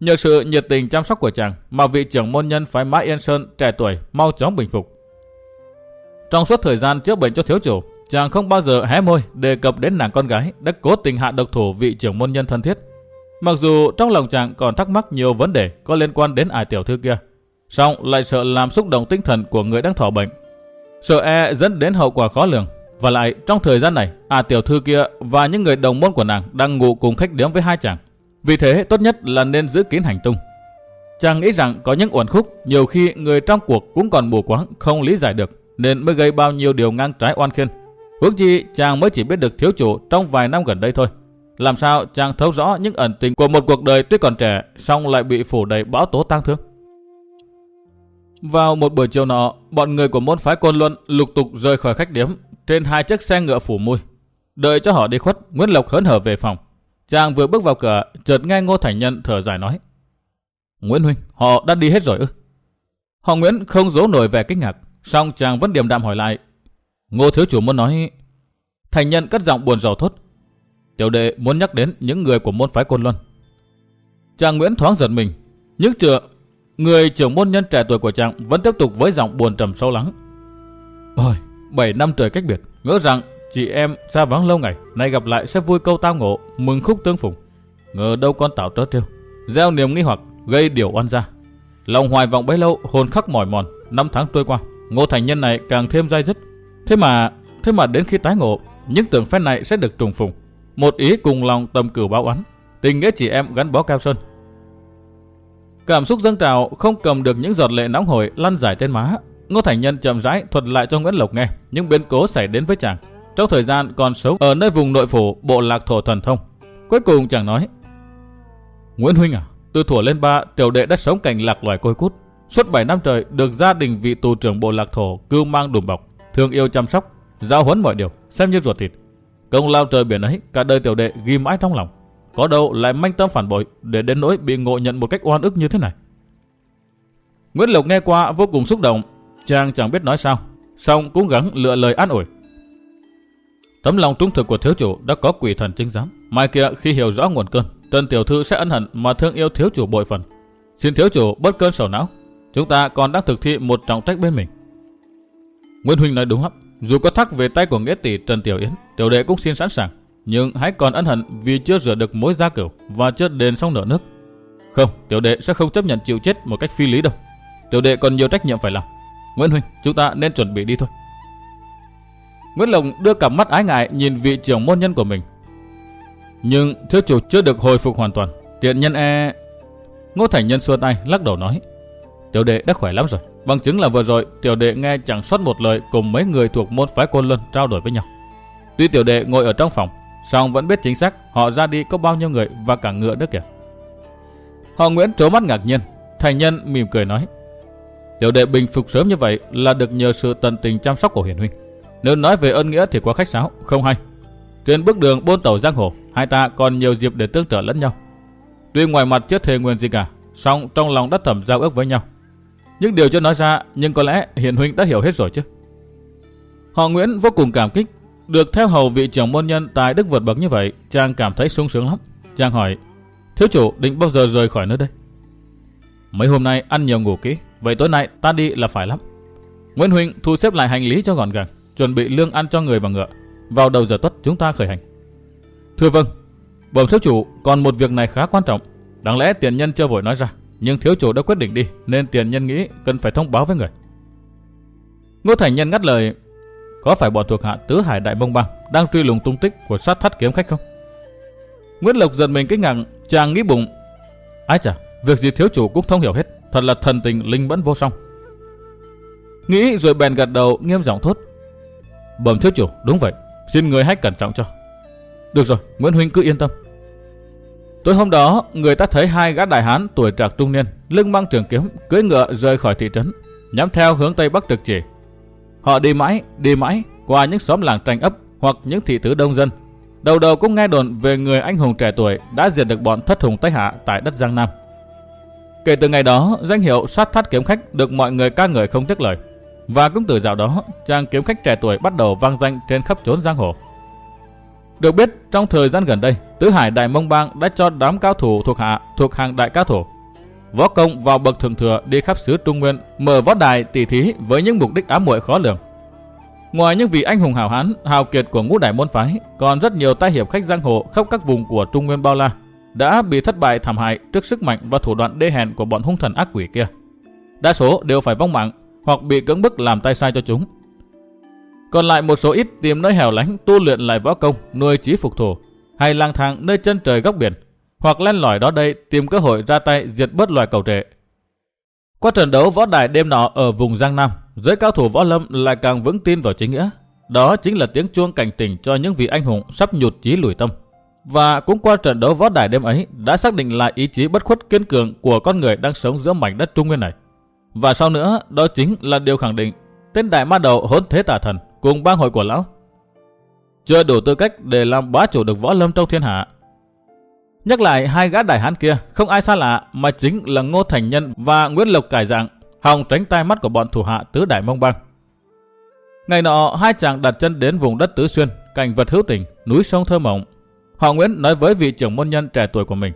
Nhờ sự nhiệt tình chăm sóc của chàng mà vị trưởng môn nhân phái Mã Yên Sơn trẻ tuổi mau chóng bình phục. Trong suốt thời gian chữa bệnh cho thiếu chủ, chàng không bao giờ hé môi đề cập đến nàng con gái đã cố tình hạ độc thủ vị trưởng môn nhân thân thiết. Mặc dù trong lòng chàng còn thắc mắc nhiều vấn đề có liên quan đến ải tiểu thư kia, song lại sợ làm xúc động tinh thần của người đang thọ bệnh. Sợ e dẫn đến hậu quả khó lường. Và lại trong thời gian này, à tiểu thư kia và những người đồng môn của nàng đang ngủ cùng khách điếm với hai chàng. Vì thế tốt nhất là nên giữ kín hành tung. Chàng nghĩ rằng có những uẩn khúc nhiều khi người trong cuộc cũng còn mù quáng không lý giải được nên mới gây bao nhiêu điều ngang trái oan khiên. Huống chi chàng mới chỉ biết được thiếu chủ trong vài năm gần đây thôi. Làm sao chàng thấu rõ những ẩn tình của một cuộc đời tuy còn trẻ song lại bị phủ đầy bão tố tang thương. Vào một buổi chiều nọ, bọn người của môn phái Côn Luân lục tục rời khỏi khách điếm trên hai chiếc xe ngựa phủ mùi. Đợi cho họ đi khuất, Nguyễn Lộc hớn hở về phòng. Chàng vừa bước vào cửa, chợt nghe Ngô Thành Nhân thở dài nói. Nguyễn Huynh, họ đã đi hết rồi ư? Họ Nguyễn không giấu nổi vẻ kinh ngạc, song chàng vẫn điềm đạm hỏi lại. Ngô Thiếu Chủ muốn nói... Thành Nhân cất giọng buồn rầu thốt. Tiểu đệ muốn nhắc đến những người của môn phái Côn Luân. Chàng Nguyễn thoáng giật mình, nhưng chưa người trưởng môn nhân trẻ tuổi của chàng vẫn tiếp tục với giọng buồn trầm sâu lắng. Ôi, 7 năm trời cách biệt, ngỡ rằng chị em xa vắng lâu ngày, nay gặp lại sẽ vui câu tao ngộ, mừng khúc tương phùng. Ngờ đâu con tạo trớ trêu, gieo niềm nghi hoặc, gây điều oan gia. Lòng hoài vọng bấy lâu, hồn khắc mỏi mòn, năm tháng trôi qua, ngô thành nhân này càng thêm dai dứt. Thế mà, thế mà đến khi tái ngộ, những tưởng phép này sẽ được trùng phùng. Một ý cùng lòng tầm cửu báo oán, tình nghĩa chị em gắn bó cao sơn. Cảm xúc dâng trào không cầm được những giọt lệ nóng hổi lăn dài trên má. Ngô Thành Nhân chậm rãi thuật lại cho Nguyễn Lộc nghe những biến cố xảy đến với chàng trong thời gian còn sống ở nơi vùng nội phủ bộ lạc thổ thần thông. Cuối cùng chàng nói: Nguyễn huynh à, từ thuở lên ba tiểu đệ đã sống cảnh lạc loài côi cút. Suốt 7 năm trời được gia đình vị tù trưởng bộ lạc thổ cưu mang đùm bọc, thương yêu chăm sóc, giao huấn mọi điều, xem như ruột thịt. Công lao trời biển ấy, cả đời tiểu đệ ghi mãi trong lòng. Có đâu lại manh tâm phản bội để đến nỗi bị ngộ nhận một cách oan ức như thế này. Nguyễn Lộc nghe qua vô cùng xúc động. Chàng chẳng biết nói sao. Xong cũng gắng lựa lời an ủi. Tấm lòng trung thực của thiếu chủ đã có quỷ thần chứng giám. Mai kia khi hiểu rõ nguồn cơn, Trần Tiểu Thư sẽ ân hận mà thương yêu thiếu chủ bội phần. Xin thiếu chủ bớt cơn sầu não. Chúng ta còn đang thực thi một trọng trách bên mình. Nguyễn Huynh nói đúng lắm. Dù có thắc về tay của nghĩa tỷ Trần Tiểu Yến, tiểu đệ cũng xin sẵn sàng nhưng hãy còn ân hận vì chưa rửa được mối gia cửu và chưa đền xong nợ nước. Không, tiểu đệ sẽ không chấp nhận chịu chết một cách phi lý đâu. Tiểu đệ còn nhiều trách nhiệm phải làm. Nguyễn Huynh, chúng ta nên chuẩn bị đi thôi. Nguyễn Lồng đưa cặp mắt ái ngại nhìn vị trưởng môn nhân của mình. Nhưng thiếu chủ chưa được hồi phục hoàn toàn. Tiện nhân e... Ngô Thành Nhân xua tay, lắc đầu nói. Tiểu đệ đã khỏe lắm rồi. Bằng chứng là vừa rồi, tiểu đệ nghe chẳng sót một lời cùng mấy người thuộc môn phái côn luân trao đổi với nhau. Tuy tiểu đệ ngồi ở trong phòng, song vẫn biết chính xác họ ra đi có bao nhiêu người và cả ngựa nữa kìa. Họ Nguyễn trố mắt ngạc nhiên, thành nhân mỉm cười nói. Tiểu đệ bình phục sớm như vậy là được nhờ sự tận tình chăm sóc của hiển huynh. Nếu nói về ơn nghĩa thì quá khách sáo, không hay. Trên bước đường bôn tàu giang hồ, hai ta còn nhiều dịp để tương trợ lẫn nhau. Tuy ngoài mặt chưa thề nguyện gì cả, song trong lòng đã thầm giao ước với nhau. Những điều chưa nói ra, nhưng có lẽ Hiền huynh đã hiểu hết rồi chứ. Họ Nguyễn vô cùng cảm kích được theo hầu vị trưởng môn nhân tài đức vượt bậc như vậy, chàng cảm thấy sung sướng lắm. Chàng hỏi, thiếu chủ định bao giờ rời khỏi nơi đây? Mấy hôm nay ăn nhiều ngủ kỹ, vậy tối nay ta đi là phải lắm. Nguyễn Huynh thu xếp lại hành lý cho gọn gàng, chuẩn bị lương ăn cho người và ngựa. Vào đầu giờ tuất chúng ta khởi hành. Thưa vâng, bẩm thiếu chủ còn một việc này khá quan trọng. Đáng lẽ tiền nhân chưa vội nói ra, nhưng thiếu chủ đã quyết định đi, nên tiền nhân nghĩ cần phải thông báo với người. Ngô Thành Nhân ngắt lời, có phải bọn thuộc hạ tứ hải đại bông băng đang truy lùng tung tích của sát thắt kiếm khách không? Nguyễn Lộc giật mình kinh ngạc, chàng nghĩ bụng, ái chà, việc gì thiếu chủ cũng thông hiểu hết, thật là thần tình linh bẫn vô song. Nghĩ rồi bèn gật đầu nghiêm giọng thốt, bẩm thiếu chủ, đúng vậy, xin người hãy cẩn trọng cho. Được rồi, Nguyễn Huynh cứ yên tâm. Tối hôm đó, người ta thấy hai gã đại hán tuổi trạc trung niên, lưng mang trường kiếm, cưỡi ngựa rời khỏi thị trấn, nhắm theo hướng tây bắc trực chỉ. Họ đi mãi, đi mãi, qua những xóm làng tranh ấp hoặc những thị tứ đông dân. Đầu đầu cũng nghe đồn về người anh hùng trẻ tuổi đã diệt được bọn thất hùng Tây Hạ tại đất Giang Nam. Kể từ ngày đó, danh hiệu sát thắt kiếm khách được mọi người ca ngợi không tiếc lời. Và cũng từ dạo đó, chàng kiếm khách trẻ tuổi bắt đầu vang danh trên khắp chốn giang hồ. Được biết, trong thời gian gần đây, Tứ Hải Đại Mông Bang đã cho đám cao thủ thuộc hạ thuộc hàng đại cao thủ. Võ công vào bậc thượng thừa đi khắp xứ Trung Nguyên, mở võ đài tỷ thí với những mục đích ám muội khó lường. Ngoài những vị anh hùng hào hán, hào kiệt của ngũ đại môn phái, còn rất nhiều tai hiệp khách giang hồ khắp các vùng của Trung Nguyên bao la đã bị thất bại thảm hại trước sức mạnh và thủ đoạn đê hèn của bọn hung thần ác quỷ kia. Đa số đều phải vong mạng hoặc bị cưỡng bức làm tay sai cho chúng. Còn lại một số ít tìm nơi hẻo lánh tu luyện lại võ công, nuôi trí phục thù, hay lang thang nơi chân trời góc biển, hoặc len lỏi đó đây tìm cơ hội ra tay diệt bớt loài cầu trệ. Qua trận đấu võ đài đêm nọ ở vùng Giang Nam, giới cao thủ võ lâm lại càng vững tin vào chính nghĩa. Đó chính là tiếng chuông cảnh tỉnh cho những vị anh hùng sắp nhụt chí lùi tâm. Và cũng qua trận đấu võ đài đêm ấy đã xác định lại ý chí bất khuất kiên cường của con người đang sống giữa mảnh đất Trung Nguyên này. Và sau nữa, đó chính là điều khẳng định tên đại ma đầu hỗn thế tà thần cùng bang hội của lão. Chưa đủ tư cách để làm bá chủ được võ lâm trong thiên hạ. Nhắc lại hai gã đại hán kia, không ai xa lạ mà chính là Ngô Thành Nhân và Nguyễn Lộc Cải Dạng, hòng tránh tai mắt của bọn thủ hạ tứ đại mông bang. Ngày nọ, hai chàng đặt chân đến vùng đất Tứ Xuyên, cảnh vật hữu tình, núi sông thơ mộng. Họ Nguyễn nói với vị trưởng môn nhân trẻ tuổi của mình.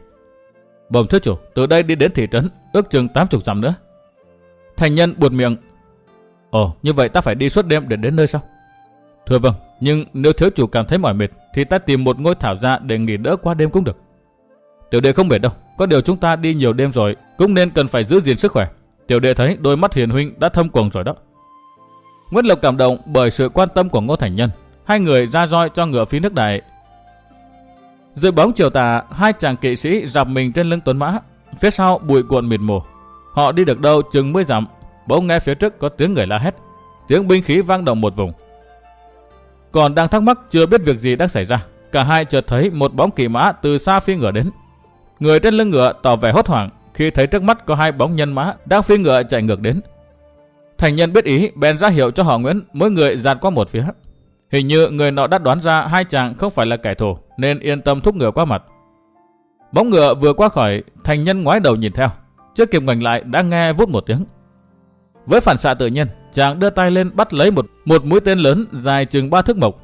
Bẩm thưa chủ, từ đây đi đến thị trấn, ước chừng 80 dặm nữa. Thành nhân buột miệng. Ồ, như vậy ta phải đi suốt đêm để đến nơi sao? Thưa vâng, nhưng nếu thiếu chủ cảm thấy mỏi mệt thì ta tìm một ngôi thảo ra để nghỉ đỡ qua đêm cũng được. Tiểu đệ không biết đâu, có điều chúng ta đi nhiều đêm rồi cũng nên cần phải giữ gìn sức khỏe. Tiểu đệ thấy đôi mắt hiền huynh đã thâm quầng rồi đó. Nguyễn Lộc cảm động bởi sự quan tâm của Ngô Thành Nhân. Hai người ra roi cho ngựa phía nước đại. Dưới bóng chiều tà, hai chàng kỵ sĩ dạp mình trên lưng tuấn mã. Phía sau bụi cuộn mịt mù. Họ đi được đâu chừng mới dặm, bỗng nghe phía trước có tiếng người la hét. Tiếng binh khí vang động một vùng. Còn đang thắc mắc chưa biết việc gì đang xảy ra, cả hai chợt thấy một bóng kỳ mã từ xa phi ngựa đến. Người trên lưng ngựa tỏ vẻ hốt hoảng khi thấy trước mắt có hai bóng nhân mã đang phi ngựa chạy ngược đến. Thành nhân biết ý bèn ra hiệu cho họ Nguyễn mỗi người dàn qua một phía. Hình như người nọ đã đoán ra hai chàng không phải là kẻ thù nên yên tâm thúc ngựa qua mặt. Bóng ngựa vừa qua khỏi, thành nhân ngoái đầu nhìn theo. Chưa kịp ngoảnh lại đã nghe vút một tiếng. Với phản xạ tự nhiên, chàng đưa tay lên bắt lấy một một mũi tên lớn dài chừng ba thước mộc.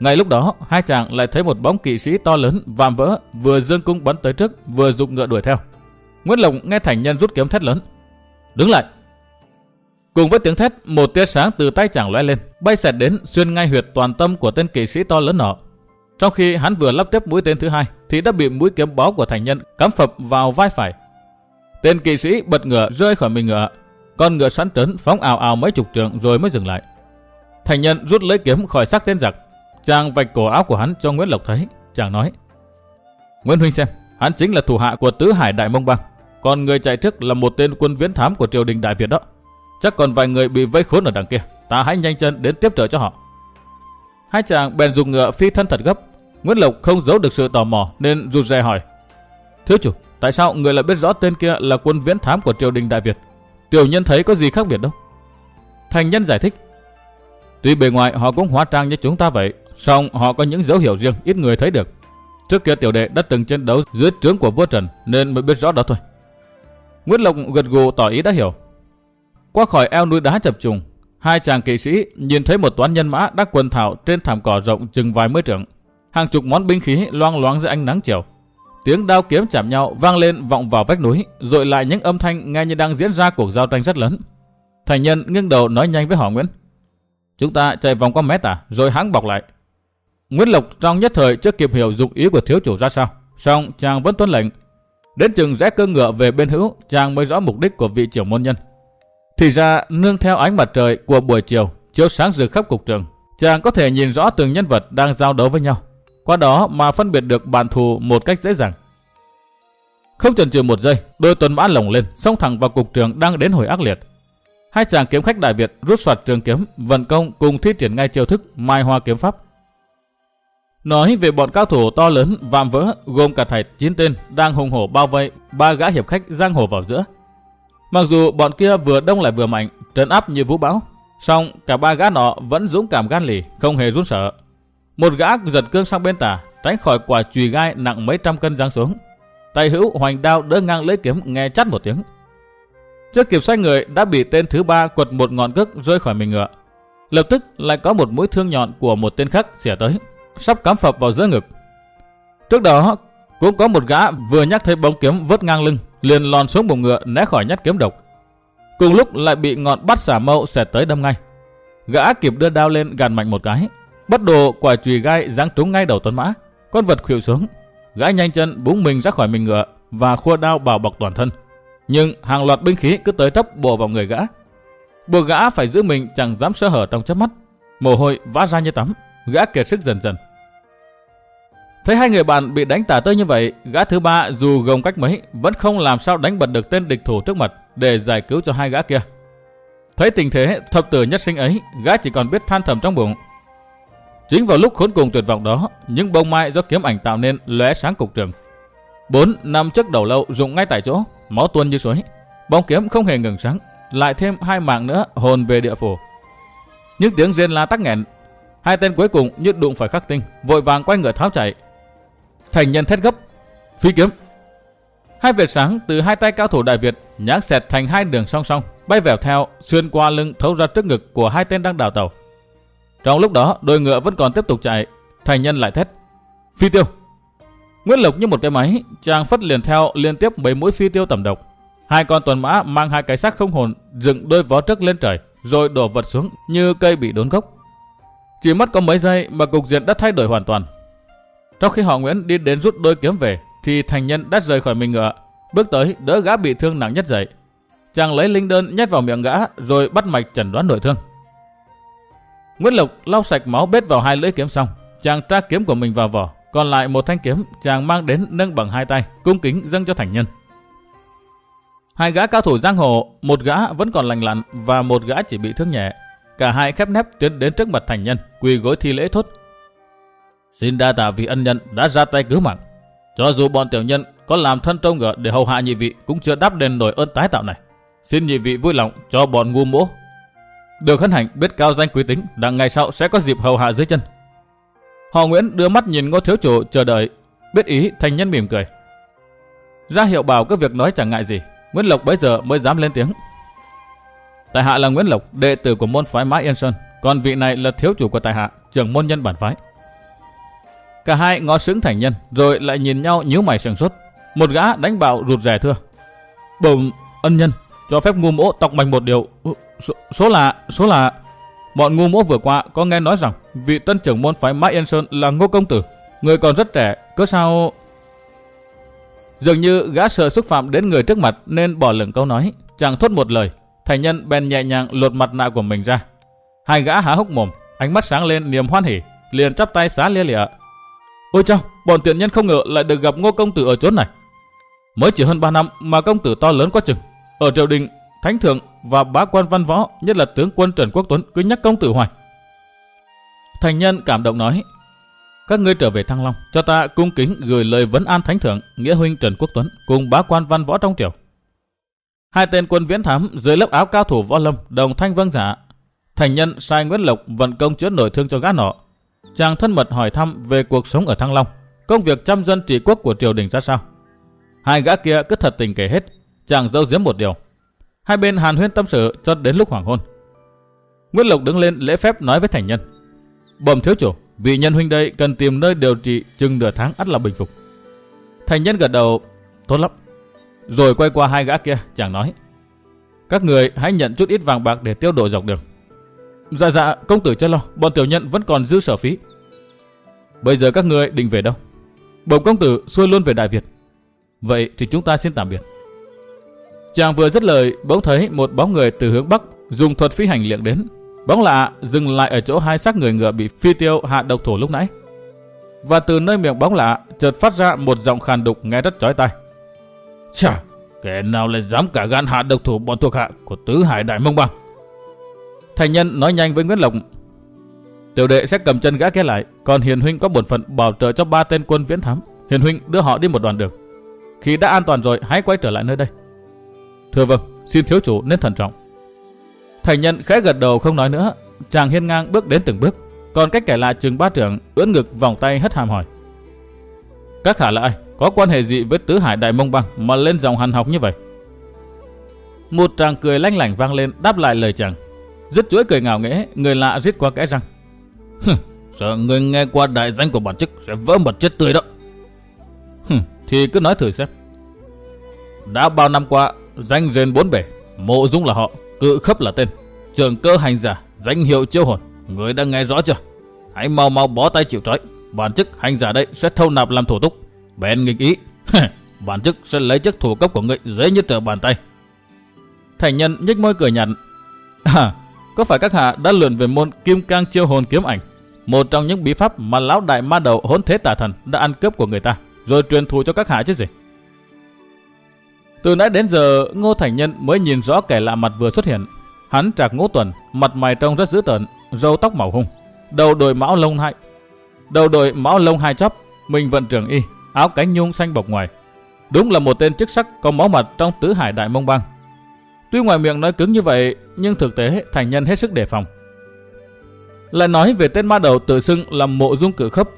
Ngay lúc đó, hai chàng lại thấy một bóng kỵ sĩ to lớn vạm vỡ vừa dương cung bắn tới trước, vừa dục ngựa đuổi theo. Nguyễn Lộc nghe thành nhân rút kiếm thét lớn. Đứng lại! Cùng với tiếng thét, một tia sáng từ tay chàng lóe lên, bay xẹt đến xuyên ngay huyệt toàn tâm của tên kỵ sĩ to lớn nọ. Trong khi hắn vừa lắp tiếp mũi tên thứ hai, thì đã bị mũi kiếm bó của thành nhân cắm phập vào vai phải. Tên kỵ sĩ bật ngựa rơi khỏi mình ngựa, con ngựa sắn trấn phóng ào ào mấy chục trượng rồi mới dừng lại. Thành nhân rút lấy kiếm khỏi xác tên giặc, chàng vạch cổ áo của hắn cho Nguyễn Lộc thấy, chàng nói: Nguyễn huynh xem, hắn chính là thủ hạ của tứ hải đại mông bang, còn người chạy trước là một tên quân viễn thám của triều đình đại việt đó. Chắc còn vài người bị vây khốn ở đằng kia, ta hãy nhanh chân đến tiếp trợ cho họ. Hai chàng bèn dùng ngựa phi thân thật gấp. Nguyễn Lộc không giấu được sự tò mò nên rụt rè hỏi: Thiếu chủ, tại sao người lại biết rõ tên kia là quân viễn thám của triều đình đại việt? Tiểu nhân thấy có gì khác biệt đâu. Thành nhân giải thích. Tuy bề ngoài họ cũng hóa trang như chúng ta vậy, song họ có những dấu hiệu riêng ít người thấy được. Trước kia tiểu đệ đã từng chiến đấu dưới trướng của vua Trần nên mới biết rõ đó thôi. Nguyễn Lộc gật gù tỏ ý đã hiểu. Qua khỏi eo núi đá chập trùng, hai chàng kỵ sĩ nhìn thấy một toán nhân mã đang quần thảo trên thảm cỏ rộng chừng vài mươi trượng. Hàng chục món binh khí loang loáng dưới ánh nắng chiều tiếng đao kiếm chạm nhau vang lên vọng vào vách núi, rồi lại những âm thanh nghe như đang diễn ra cuộc giao tranh rất lớn. Thành nhân ngưng đầu nói nhanh với họ Nguyễn. Chúng ta chạy vòng qua mét à, rồi hãng bọc lại. Nguyễn Lộc trong nhất thời chưa kịp hiểu dụng ý của thiếu chủ ra sao, song chàng vẫn tuân lệnh. Đến chừng rẽ cơ ngựa về bên hữu, chàng mới rõ mục đích của vị trưởng môn nhân. Thì ra, nương theo ánh mặt trời của buổi chiều, chiếu sáng rực khắp cục trường, chàng có thể nhìn rõ từng nhân vật đang giao đấu với nhau. Qua đó mà phân biệt được bản thù một cách dễ dàng. Không chần chừ một giây, đôi tuần mã lồng lên, xông thẳng vào cục trường đang đến hồi ác liệt. Hai chàng kiếm khách Đại Việt rút soạt trường kiếm, vận công cùng thi triển ngay chiêu thức Mai Hoa kiếm pháp. Nói về bọn cao thủ to lớn vạm vỡ gồm cả thầy chín tên đang hùng hổ bao vây ba gã hiệp khách giang hồ vào giữa. Mặc dù bọn kia vừa đông lại vừa mạnh, trấn áp như vũ bão, song cả ba gã nọ vẫn dũng cảm gan lì, không hề run sợ. Một gã giật cương sang bên tả, tránh khỏi quả chùy gai nặng mấy trăm cân giáng xuống. Tay hữu hoành đao đỡ ngang lưỡi kiếm nghe chắt một tiếng. Chưa kịp xoay người đã bị tên thứ ba quật một ngọn cước rơi khỏi mình ngựa. Lập tức lại có một mũi thương nhọn của một tên khác xỉa tới, sắp cắm phập vào giữa ngực. Trước đó cũng có một gã vừa nhắc thấy bóng kiếm vớt ngang lưng, liền lòn xuống bụng ngựa né khỏi nhát kiếm độc. Cùng lúc lại bị ngọn bắt xả mâu xẹt tới đâm ngay. Gã kịp đưa đao lên gạt mạnh một cái, bất đồ quả chùy gai giáng trúng ngay đầu tuấn mã, con vật khuỵu xuống. Gã nhanh chân búng mình ra khỏi mình ngựa và khua đao bảo bọc toàn thân. Nhưng hàng loạt binh khí cứ tới tấp bổ vào người gã. Buộc gã phải giữ mình chẳng dám sơ hở trong chớp mắt. Mồ hôi vã ra như tắm, gã kiệt sức dần dần. Thấy hai người bạn bị đánh tả tơi như vậy, gã thứ ba dù gồng cách mấy vẫn không làm sao đánh bật được tên địch thủ trước mặt để giải cứu cho hai gã kia. Thấy tình thế thập tử nhất sinh ấy, gã chỉ còn biết than thầm trong bụng. Chính vào lúc khốn cùng tuyệt vọng đó, những bông mai do kiếm ảnh tạo nên lóe sáng cục trường. Bốn năm trước đầu lâu rụng ngay tại chỗ, máu tuôn như suối. Bóng kiếm không hề ngừng sáng, lại thêm hai mạng nữa hồn về địa phủ. Những tiếng rên la tắc nghẹn, hai tên cuối cùng như đụng phải khắc tinh, vội vàng quay người tháo chạy. Thành nhân thét gấp, phi kiếm. Hai vệt sáng từ hai tay cao thủ Đại Việt nhác xẹt thành hai đường song song, bay vèo theo, xuyên qua lưng thấu ra trước ngực của hai tên đang đào tàu. Trong lúc đó, đôi ngựa vẫn còn tiếp tục chạy, thành nhân lại thét, phi tiêu. Nguyễn Lộc như một cái máy, chàng phất liền theo liên tiếp mấy mũi phi tiêu tầm độc. Hai con tuần mã mang hai cái xác không hồn dựng đôi vó trước lên trời, rồi đổ vật xuống như cây bị đốn gốc. Chỉ mất có mấy giây mà cục diện đã thay đổi hoàn toàn. Trong khi họ Nguyễn đi đến rút đôi kiếm về, thì thành nhân đã rời khỏi mình ngựa, bước tới đỡ gã bị thương nặng nhất dậy. Chàng lấy linh đơn nhét vào miệng gã rồi bắt mạch chẩn đoán nội thương. Nguyễn Lộc lau sạch máu bết vào hai lưỡi kiếm xong, chàng tra kiếm của mình vào vỏ, còn lại một thanh kiếm chàng mang đến nâng bằng hai tay, cung kính dâng cho thành nhân. Hai gã cao thủ giang hồ, một gã vẫn còn lành lặn và một gã chỉ bị thương nhẹ. Cả hai khép nép tiến đến trước mặt thành nhân, quỳ gối thi lễ thốt. Xin đa tạ vì ân nhân đã ra tay cứu mạng. Cho dù bọn tiểu nhân có làm thân trông ngựa để hầu hạ nhị vị cũng chưa đáp đền nổi ơn tái tạo này. Xin nhị vị vui lòng cho bọn ngu mỗ. Được hân hạnh biết cao danh quý tính, đặng ngày sau sẽ có dịp hầu hạ dưới chân. Họ Nguyễn đưa mắt nhìn ngô thiếu chủ chờ đợi, biết ý thành nhân mỉm cười. Ra hiệu bảo cứ việc nói chẳng ngại gì, Nguyễn Lộc bấy giờ mới dám lên tiếng. Tại hạ là Nguyễn Lộc, đệ tử của môn phái Mã Yên Sơn, còn vị này là thiếu chủ của tại hạ, trưởng môn nhân bản phái. Cả hai ngó sướng thành nhân, rồi lại nhìn nhau nhíu mày sừng sốt. Một gã đánh bạo rụt rè thưa. Bẩm ân nhân, cho phép ngu mỗ tọc mạch một điều. Số, số là, số là... Bọn ngu mỗ vừa qua có nghe nói rằng vị tân trưởng môn phái Mã Yên Sơn là Ngô Công Tử. Người còn rất trẻ, cớ sao... Dường như gã sợ xúc phạm đến người trước mặt nên bỏ lửng câu nói, chẳng thốt một lời. Thành nhân bèn nhẹ nhàng lột mặt nạ của mình ra. Hai gã há hốc mồm, ánh mắt sáng lên niềm hoan hỉ, liền chắp tay xá lia lịa. Ôi chao, bọn tiện nhân không ngờ lại được gặp ngô công tử ở chốn này. Mới chỉ hơn 3 năm mà công tử to lớn quá chừng. Ở triều đình, thánh thượng và bá quan văn võ, nhất là tướng quân Trần Quốc Tuấn cứ nhắc công tử hoài. Thành nhân cảm động nói, các ngươi trở về Thăng Long, cho ta cung kính gửi lời vấn an thánh thượng, nghĩa huynh Trần Quốc Tuấn cùng bá quan văn võ trong triều. Hai tên quân viễn thám dưới lớp áo cao thủ võ lâm đồng thanh vâng giả. Thành nhân sai Nguyễn Lộc vận công chữa nổi thương cho gã nọ. Chàng thân mật hỏi thăm về cuộc sống ở Thăng Long, công việc chăm dân trị quốc của triều đình ra sao. Hai gã kia cứ thật tình kể hết, chàng dâu giếm một điều. Hai bên hàn huyên tâm sự cho đến lúc hoàng hôn. Nguyễn Lộc đứng lên lễ phép nói với thành nhân. Bẩm thiếu chủ, vị nhân huynh đây cần tìm nơi điều trị chừng nửa tháng ắt là bình phục. Thành nhân gật đầu, tốt lắm. Rồi quay qua hai gã kia, chàng nói. Các người hãy nhận chút ít vàng bạc để tiêu độ dọc đường. Dạ dạ, công tử cho lo, bọn tiểu nhân vẫn còn dư sở phí. Bây giờ các người định về đâu? Bổng công tử xuôi luôn về Đại Việt. Vậy thì chúng ta xin tạm biệt. Chàng vừa dứt lời, bỗng thấy một bóng người từ hướng bắc dùng thuật phi hành liệng đến. Bóng lạ dừng lại ở chỗ hai xác người ngựa bị phi tiêu hạ độc thủ lúc nãy. Và từ nơi miệng bóng lạ chợt phát ra một giọng khàn đục nghe rất chói tai. Chà, kẻ nào lại dám cả gan hạ độc thủ bọn thuộc hạ của tứ hải đại mông băng? Thành nhân nói nhanh với Nguyễn Lộc. Tiểu đệ sẽ cầm chân gã kia lại, còn Hiền huynh có bổn phận bảo trợ cho ba tên quân viễn thám. Hiền huynh đưa họ đi một đoạn đường. Khi đã an toàn rồi, hãy quay trở lại nơi đây. Thưa vâng, xin thiếu chủ nên thận trọng. Thành nhân khẽ gật đầu không nói nữa, chàng hiên ngang bước đến từng bước, còn cách kẻ lạ chừng ba trưởng ưỡn ngực vòng tay hất hàm hỏi. Các hạ là ai? Có quan hệ gì với tứ hải đại mông băng mà lên dòng hàn học như vậy? Một tràng cười lanh lảnh vang lên đáp lại lời chàng. Dứt chuỗi cười ngào nghễ, người lạ rít qua kẽ răng. Sợ người nghe qua đại danh của bản chức sẽ vỡ mật chết tươi đó. thì cứ nói thử xem. Đã bao năm qua, danh duyên bốn bể, mộ dung là họ, cự khấp là tên, trường cơ hành giả, danh hiệu chiêu hồn. Người đã nghe rõ chưa? Hãy mau mau bó tay chịu trói. Bản chức hành giả đây sẽ thâu nạp làm thủ tục. Bèn nghịch ý. bản chức sẽ lấy chức thủ cấp của ngươi dễ nhất trở bàn tay. Thành nhân nhếch môi cười nhạt. À, có phải các hạ đã luyện về môn kim cang chiêu hồn kiếm ảnh? Một trong những bí pháp mà lão đại ma đầu hỗn thế tà thần đã ăn cướp của người ta, rồi truyền thụ cho các hạ chứ gì? Từ nãy đến giờ, Ngô Thành Nhân mới nhìn rõ kẻ lạ mặt vừa xuất hiện. Hắn trạc ngũ tuần, mặt mày trông rất dữ tợn, râu tóc màu hung, đầu đội mão lông hai, đầu đội mão lông hai chóp, mình vận trưởng y, áo cánh nhung xanh bọc ngoài. Đúng là một tên chức sắc có máu mặt trong tứ hải đại mông băng. Tuy ngoài miệng nói cứng như vậy, nhưng thực tế thành nhân hết sức đề phòng. Lại nói về tên ma đầu tự xưng là mộ dung cử khấp,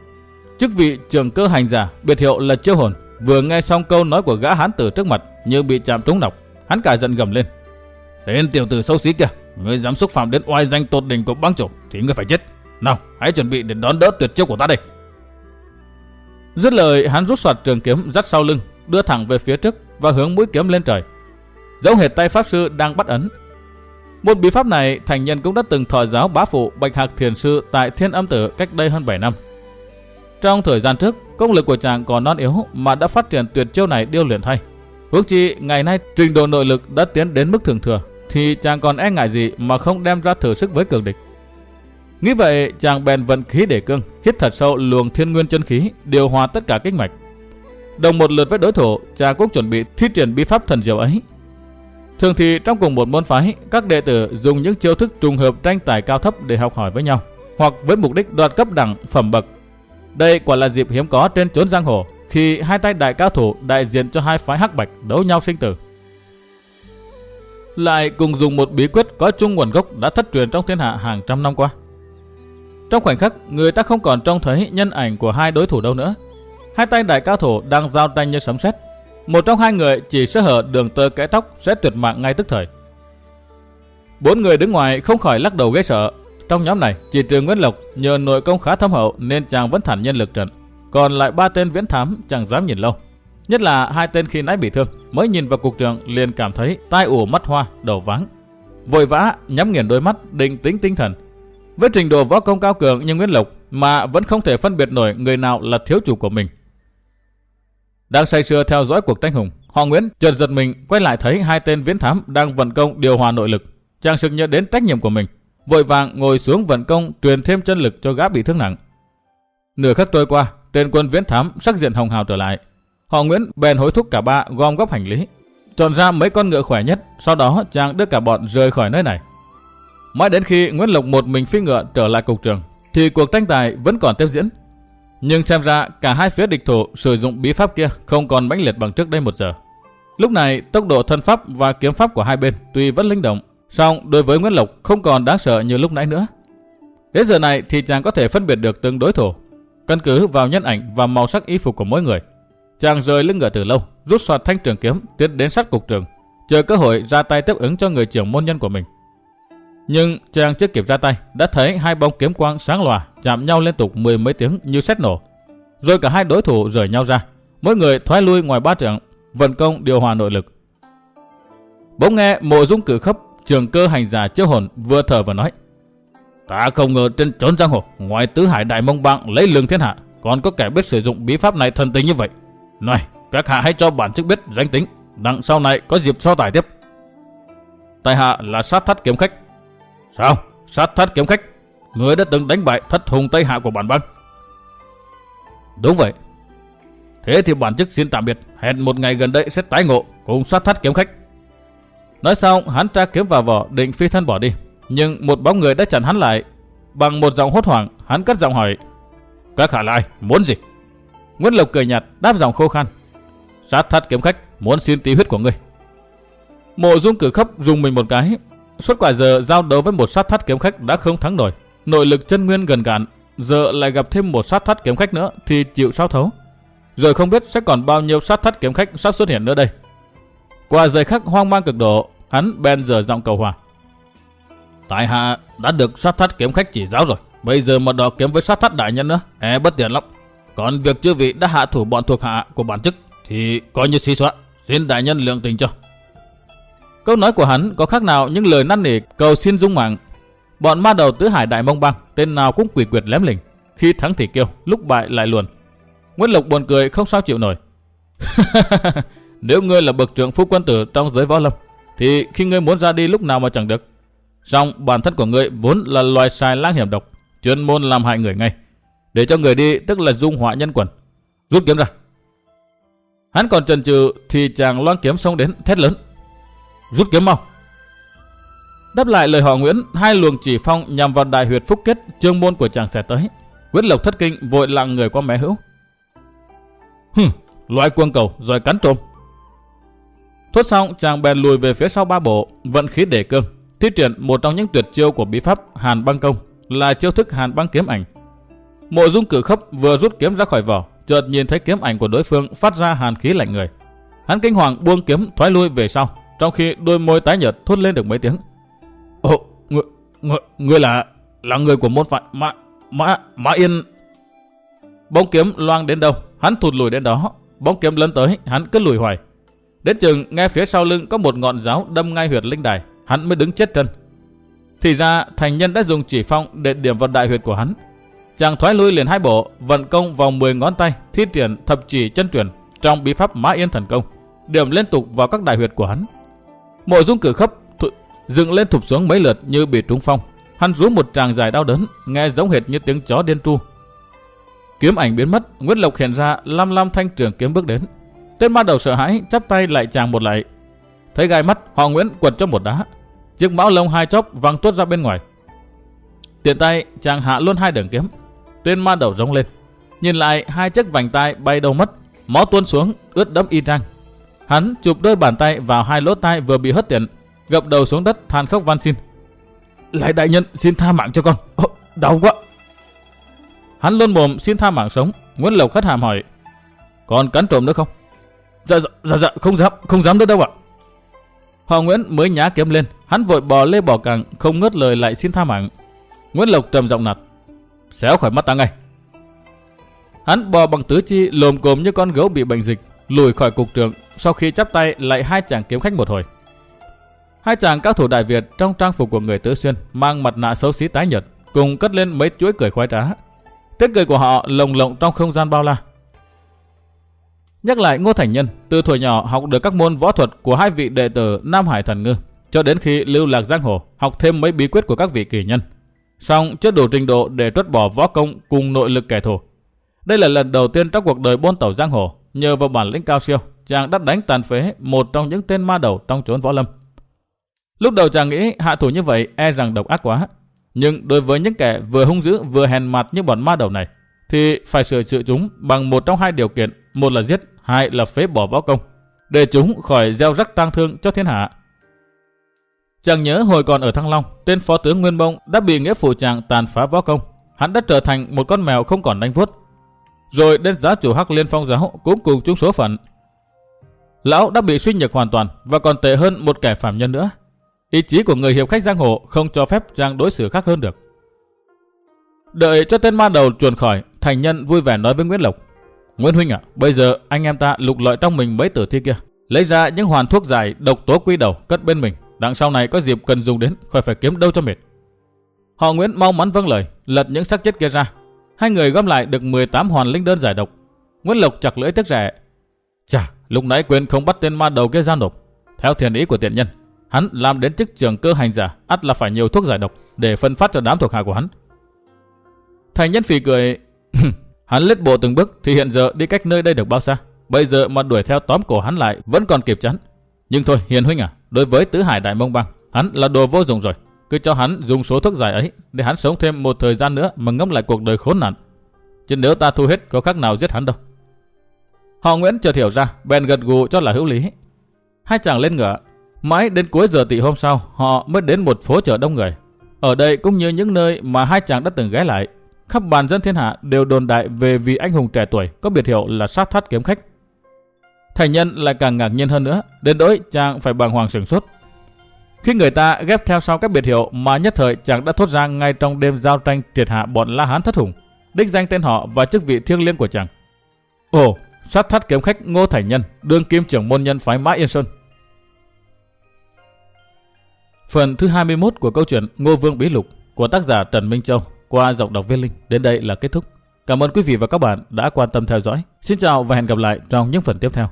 chức vị trưởng cơ hành giả, biệt hiệu là chiêu hồn. Vừa nghe xong câu nói của gã hán tử trước mặt như bị chạm trúng độc, hắn cả giận gầm lên. Tên tiểu tử xấu xí kia, người dám xúc phạm đến oai danh tột đỉnh của băng chủ thì người phải chết. Nào, hãy chuẩn bị để đón đỡ tuyệt chiêu của ta đây. Dứt lời, hắn rút soạt trường kiếm dắt sau lưng, đưa thẳng về phía trước và hướng mũi kiếm lên trời. Giống hệt tay pháp sư đang bắt ấn. Một bí pháp này, thành nhân cũng đã từng thọ giáo bá phụ Bạch Hạc Thiền Sư tại Thiên Âm Tử cách đây hơn 7 năm. Trong thời gian trước, công lực của chàng còn non yếu mà đã phát triển tuyệt chiêu này điêu luyện thay. Huống chi ngày nay trình độ nội lực đã tiến đến mức thường thừa, thì chàng còn e ngại gì mà không đem ra thử sức với cường địch. Nghĩ vậy, chàng bèn vận khí để cương, hít thật sâu luồng thiên nguyên chân khí, điều hòa tất cả kích mạch. Đồng một lượt với đối thủ, chàng cũng chuẩn bị thi triển bí pháp thần diệu ấy. Thường thì trong cùng một môn phái, các đệ tử dùng những chiêu thức trùng hợp tranh tài cao thấp để học hỏi với nhau, hoặc với mục đích đoạt cấp đẳng phẩm bậc. Đây quả là dịp hiếm có trên chốn giang hồ, khi hai tay đại cao thủ đại diện cho hai phái hắc bạch đấu nhau sinh tử. Lại cùng dùng một bí quyết có chung nguồn gốc đã thất truyền trong thiên hạ hàng trăm năm qua. Trong khoảnh khắc, người ta không còn trông thấy nhân ảnh của hai đối thủ đâu nữa. Hai tay đại cao thủ đang giao tranh như sấm sét. Một trong hai người chỉ sơ hở đường tơ kẽ tóc sẽ tuyệt mạng ngay tức thời. Bốn người đứng ngoài không khỏi lắc đầu ghê sợ. Trong nhóm này, chỉ trừ Nguyễn Lộc nhờ nội công khá thâm hậu nên chàng vẫn thản nhân lực trận. Còn lại ba tên viễn thám chẳng dám nhìn lâu. Nhất là hai tên khi nãy bị thương, mới nhìn vào cục trường liền cảm thấy tai ủ mắt hoa, đầu váng. Vội vã nhắm nghiền đôi mắt, định tính tinh thần. Với trình độ võ công cao cường như Nguyễn Lộc mà vẫn không thể phân biệt nổi người nào là thiếu chủ của mình. Đang say sưa theo dõi cuộc tranh hùng, họ Nguyễn chợt giật mình quay lại thấy hai tên viễn thám đang vận công điều hòa nội lực. Chàng sực nhớ đến trách nhiệm của mình, vội vàng ngồi xuống vận công truyền thêm chân lực cho gã bị thương nặng. Nửa khắc trôi qua, tên quân viễn thám sắc diện hồng hào trở lại. Họ Nguyễn bèn hối thúc cả ba gom góp hành lý, chọn ra mấy con ngựa khỏe nhất, sau đó chàng đưa cả bọn rời khỏi nơi này. Mãi đến khi Nguyễn Lộc một mình phi ngựa trở lại cục trường, thì cuộc tranh tài vẫn còn tiếp diễn. Nhưng xem ra cả hai phía địch thủ sử dụng bí pháp kia không còn mãnh liệt bằng trước đây một giờ. Lúc này tốc độ thân pháp và kiếm pháp của hai bên tuy vẫn linh động, song đối với Nguyễn Lộc không còn đáng sợ như lúc nãy nữa. Đến giờ này thì chàng có thể phân biệt được từng đối thủ, căn cứ vào nhân ảnh và màu sắc y phục của mỗi người. Chàng rời lưng ngựa từ lâu, rút soạt thanh trường kiếm tiến đến sát cục trường, chờ cơ hội ra tay tiếp ứng cho người trưởng môn nhân của mình. Nhưng chàng chưa kịp ra tay, đã thấy hai bóng kiếm quang sáng lòa chạm nhau liên tục mười mấy tiếng như sét nổ. Rồi cả hai đối thủ rời nhau ra. mỗi người thoái lui ngoài ba trưởng, vận công điều hòa nội lực. Bỗng nghe mộ dung cử khấp, trường cơ hành giả chiếu hồn vừa thở vừa nói. Ta không ngờ trên trốn giang hồ, ngoài tứ hải đại mông bang lấy lương thiên hạ, còn có kẻ biết sử dụng bí pháp này thần tình như vậy. Này, các hạ hãy cho bản chức biết danh tính, đặng sau này có dịp so tài tiếp. Tại hạ là sát thắt kiếm khách. Sao? Sát thắt kiếm khách? Người đã từng đánh bại thất hùng Tây Hạ của bản bang. Đúng vậy. Thế thì bản chức xin tạm biệt, hẹn một ngày gần đây sẽ tái ngộ cùng sát thắt kiếm khách. Nói xong, hắn tra kiếm vào vỏ định phi thân bỏ đi. Nhưng một bóng người đã chặn hắn lại. Bằng một giọng hốt hoảng, hắn cất giọng hỏi. Các hạ lại, muốn gì? Nguyễn Lộc cười nhạt, đáp giọng khô khan. Sát thắt kiếm khách, muốn xin tí huyết của ngươi. Mộ dung cử khắp dùng mình một cái. Suốt quả giờ giao đấu với một sát thắt kiếm khách đã không thắng nổi. Nội lực chân nguyên gần cạn. Giờ lại gặp thêm một sát thắt kiếm khách nữa thì chịu sao thấu. Rồi không biết sẽ còn bao nhiêu sát thắt kiếm khách sắp xuất hiện nữa đây. Qua giây khắc hoang mang cực độ, hắn bèn giờ giọng cầu hòa. Tại hạ đã được sát thắt kiếm khách chỉ giáo rồi. Bây giờ mà đỏ kiếm với sát thắt đại nhân nữa, e bất tiện lắm. Còn việc chư vị đã hạ thủ bọn thuộc hạ của bản chức thì coi như xí xóa. Xin đại nhân lượng tình cho. Câu nói của hắn có khác nào những lời năn nỉ cầu xin dung mạng. Bọn ma đầu tứ hải đại mông băng, tên nào cũng quỷ quyệt lém lình. Khi thắng thì kêu, lúc bại lại luồn. Nguyễn Lộc buồn cười không sao chịu nổi. Nếu ngươi là bậc trưởng phu quân tử trong giới võ lâm, thì khi ngươi muốn ra đi lúc nào mà chẳng được. Song bản thân của ngươi vốn là loài sai lang hiểm độc, chuyên môn làm hại người ngay. Để cho người đi tức là dung họa nhân quần. Rút kiếm ra. Hắn còn chần chừ thì chàng loan kiếm xông đến thét lớn. Rút kiếm mau. Đáp lại lời họ Nguyễn, hai luồng chỉ phong nhằm vào đại huyệt phúc kết trương môn của chàng sẽ tới. quyết Lộc thất kinh vội lặng người qua mé hữu. hừ, loại quân cầu rồi cắn trộm. Thốt xong chàng bèn lùi về phía sau ba bộ, vận khí để cương thi triển một trong những tuyệt chiêu của bí pháp Hàn băng công là chiêu thức Hàn băng kiếm ảnh. Mộ Dung Cử Khấp vừa rút kiếm ra khỏi vỏ, chợt nhìn thấy kiếm ảnh của đối phương phát ra hàn khí lạnh người. Hắn kinh hoàng buông kiếm thoái lui về sau, trong khi đôi môi tái nhợt thốt lên được mấy tiếng. Ồ, người, người, người là là người của môn phái Mã Mã Mã Yên. Bóng kiếm loang đến đâu, hắn thụt lùi đến đó. Bóng kiếm lớn tới, hắn cứ lùi hoài. Đến chừng nghe phía sau lưng có một ngọn giáo đâm ngay huyệt linh đài, hắn mới đứng chết chân. Thì ra thành nhân đã dùng chỉ phong để điểm vào đại huyệt của hắn. Chàng thoái lui liền hai bộ, vận công vòng 10 ngón tay, thi triển thập chỉ chân truyền trong bí pháp Mã Yên thần công, điểm liên tục vào các đại huyệt của hắn. Mộ Dung Cử Khấp dựng lên thụp xuống mấy lượt như bị trúng phong. Hắn rú một tràng dài đau đớn, nghe giống hệt như tiếng chó điên tru. Kiếm ảnh biến mất, Nguyễn Lộc hiện ra lam lam thanh trường kiếm bước đến. Tên ma đầu sợ hãi, chắp tay lại chàng một lại. Thấy gai mắt, họ Nguyễn quật cho một đá. Chiếc mão lông hai chốc văng tuốt ra bên ngoài. Tiện tay, chàng hạ luôn hai đường kiếm. Tên ma đầu rống lên. Nhìn lại, hai chiếc vành tay bay đâu mất. Máu tuôn xuống, ướt đẫm y trang. Hắn chụp đôi bàn tay vào hai lỗ tai vừa bị hất tiện, gập đầu xuống đất than khóc van xin. Lại đại nhân xin tha mạng cho con. Ô, đau quá. Hắn luôn mồm xin tha mạng sống. Nguyễn Lộc khất hàm hỏi. Còn cắn trộm nữa không? Dạ dạ dạ, dạ không dám, không dám nữa đâu ạ. Họ Nguyễn mới nhá kiếm lên. Hắn vội bò lê bò càng, không ngớt lời lại xin tha mạng. Nguyễn Lộc trầm giọng nạt. Xéo khỏi mắt ta ngay. Hắn bò bằng tứ chi lồm cồm như con gấu bị bệnh dịch, lùi khỏi cục trường, sau khi chắp tay lại hai chàng kiếm khách một hồi. Hai chàng cao thủ Đại Việt trong trang phục của người Tứ Xuyên mang mặt nạ xấu xí tái nhợt, cùng cất lên mấy chuỗi cười khoái trá. Tiếng cười của họ lồng lộng trong không gian bao la. Nhắc lại Ngô Thành Nhân, từ tuổi nhỏ học được các môn võ thuật của hai vị đệ tử Nam Hải Thần Ngư, cho đến khi lưu lạc giang hồ, học thêm mấy bí quyết của các vị kỳ nhân. Song chưa đủ trình độ để truất bỏ võ công cùng nội lực kẻ thù. Đây là lần đầu tiên trong cuộc đời buôn tàu giang hồ, nhờ vào bản lĩnh cao siêu, chàng đã đánh tàn phế một trong những tên ma đầu trong chốn võ lâm. Lúc đầu chàng nghĩ hạ thủ như vậy e rằng độc ác quá. Nhưng đối với những kẻ vừa hung dữ vừa hèn mặt như bọn ma đầu này, thì phải sửa chữa chúng bằng một trong hai điều kiện. Một là giết, hai là phế bỏ võ công. Để chúng khỏi gieo rắc tang thương cho thiên hạ. Chàng nhớ hồi còn ở Thăng Long, tên phó tướng Nguyên Bông đã bị nghĩa phụ chàng tàn phá võ công. Hắn đã trở thành một con mèo không còn đánh vuốt. Rồi đến giá chủ Hắc Liên Phong giáo cũng cùng chung số phận. Lão đã bị suy nhược hoàn toàn và còn tệ hơn một kẻ phạm nhân nữa. Ý chí của người hiệp khách giang hồ không cho phép chàng đối xử khác hơn được. Đợi cho tên ma đầu chuồn khỏi, thành nhân vui vẻ nói với Nguyễn Lộc. Nguyễn Huynh à, bây giờ anh em ta lục lọi trong mình mấy tử thi kia. Lấy ra những hoàn thuốc giải độc tố quy đầu cất bên mình. Đặng sau này có dịp cần dùng đến, khỏi phải kiếm đâu cho mệt. Họ Nguyễn mau mắn vâng lời, lật những xác chết kia ra. Hai người gom lại được 18 hoàn linh đơn giải độc. Nguyễn Lộc chặt lưỡi tức rẻ. Chà, lúc nãy quên không bắt tên ma đầu kia ra nộp. Theo thiền ý của tiện nhân, hắn làm đến chức trưởng cơ hành giả, ắt là phải nhiều thuốc giải độc để phân phát cho đám thuộc hạ của hắn. Thành nhân phì cười, hắn lết bộ từng bước thì hiện giờ đi cách nơi đây được bao xa. Bây giờ mà đuổi theo tóm cổ hắn lại vẫn còn kịp chắn. Nhưng thôi Hiền Huynh à, đối với tứ hải đại mông băng, hắn là đồ vô dụng rồi. Cứ cho hắn dùng số thuốc giải ấy để hắn sống thêm một thời gian nữa mà ngâm lại cuộc đời khốn nạn. Chứ nếu ta thu hết có khác nào giết hắn đâu. Họ Nguyễn chợt hiểu ra, bèn gật gù cho là hữu lý. Hai chàng lên ngựa, mãi đến cuối giờ tị hôm sau họ mới đến một phố chợ đông người. Ở đây cũng như những nơi mà hai chàng đã từng ghé lại, khắp bàn dân thiên hạ đều đồn đại về vị anh hùng trẻ tuổi có biệt hiệu là sát thoát kiếm khách. Thành nhân lại càng ngạc nhiên hơn nữa, đến nỗi chàng phải bàng hoàng sửng sốt. Khi người ta ghép theo sau các biệt hiệu mà nhất thời chàng đã thốt ra ngay trong đêm giao tranh triệt hạ bọn La Hán thất hùng, đích danh tên họ và chức vị thiêng liêng của chàng. Ồ, sát thắt kiếm khách Ngô Thành Nhân, đương kim trưởng môn nhân phái Mã Yên Sơn. Phần thứ 21 của câu chuyện Ngô Vương Bí Lục của tác giả Trần Minh Châu qua giọng đọc viên linh đến đây là kết thúc. Cảm ơn quý vị và các bạn đã quan tâm theo dõi. Xin chào và hẹn gặp lại trong những phần tiếp theo.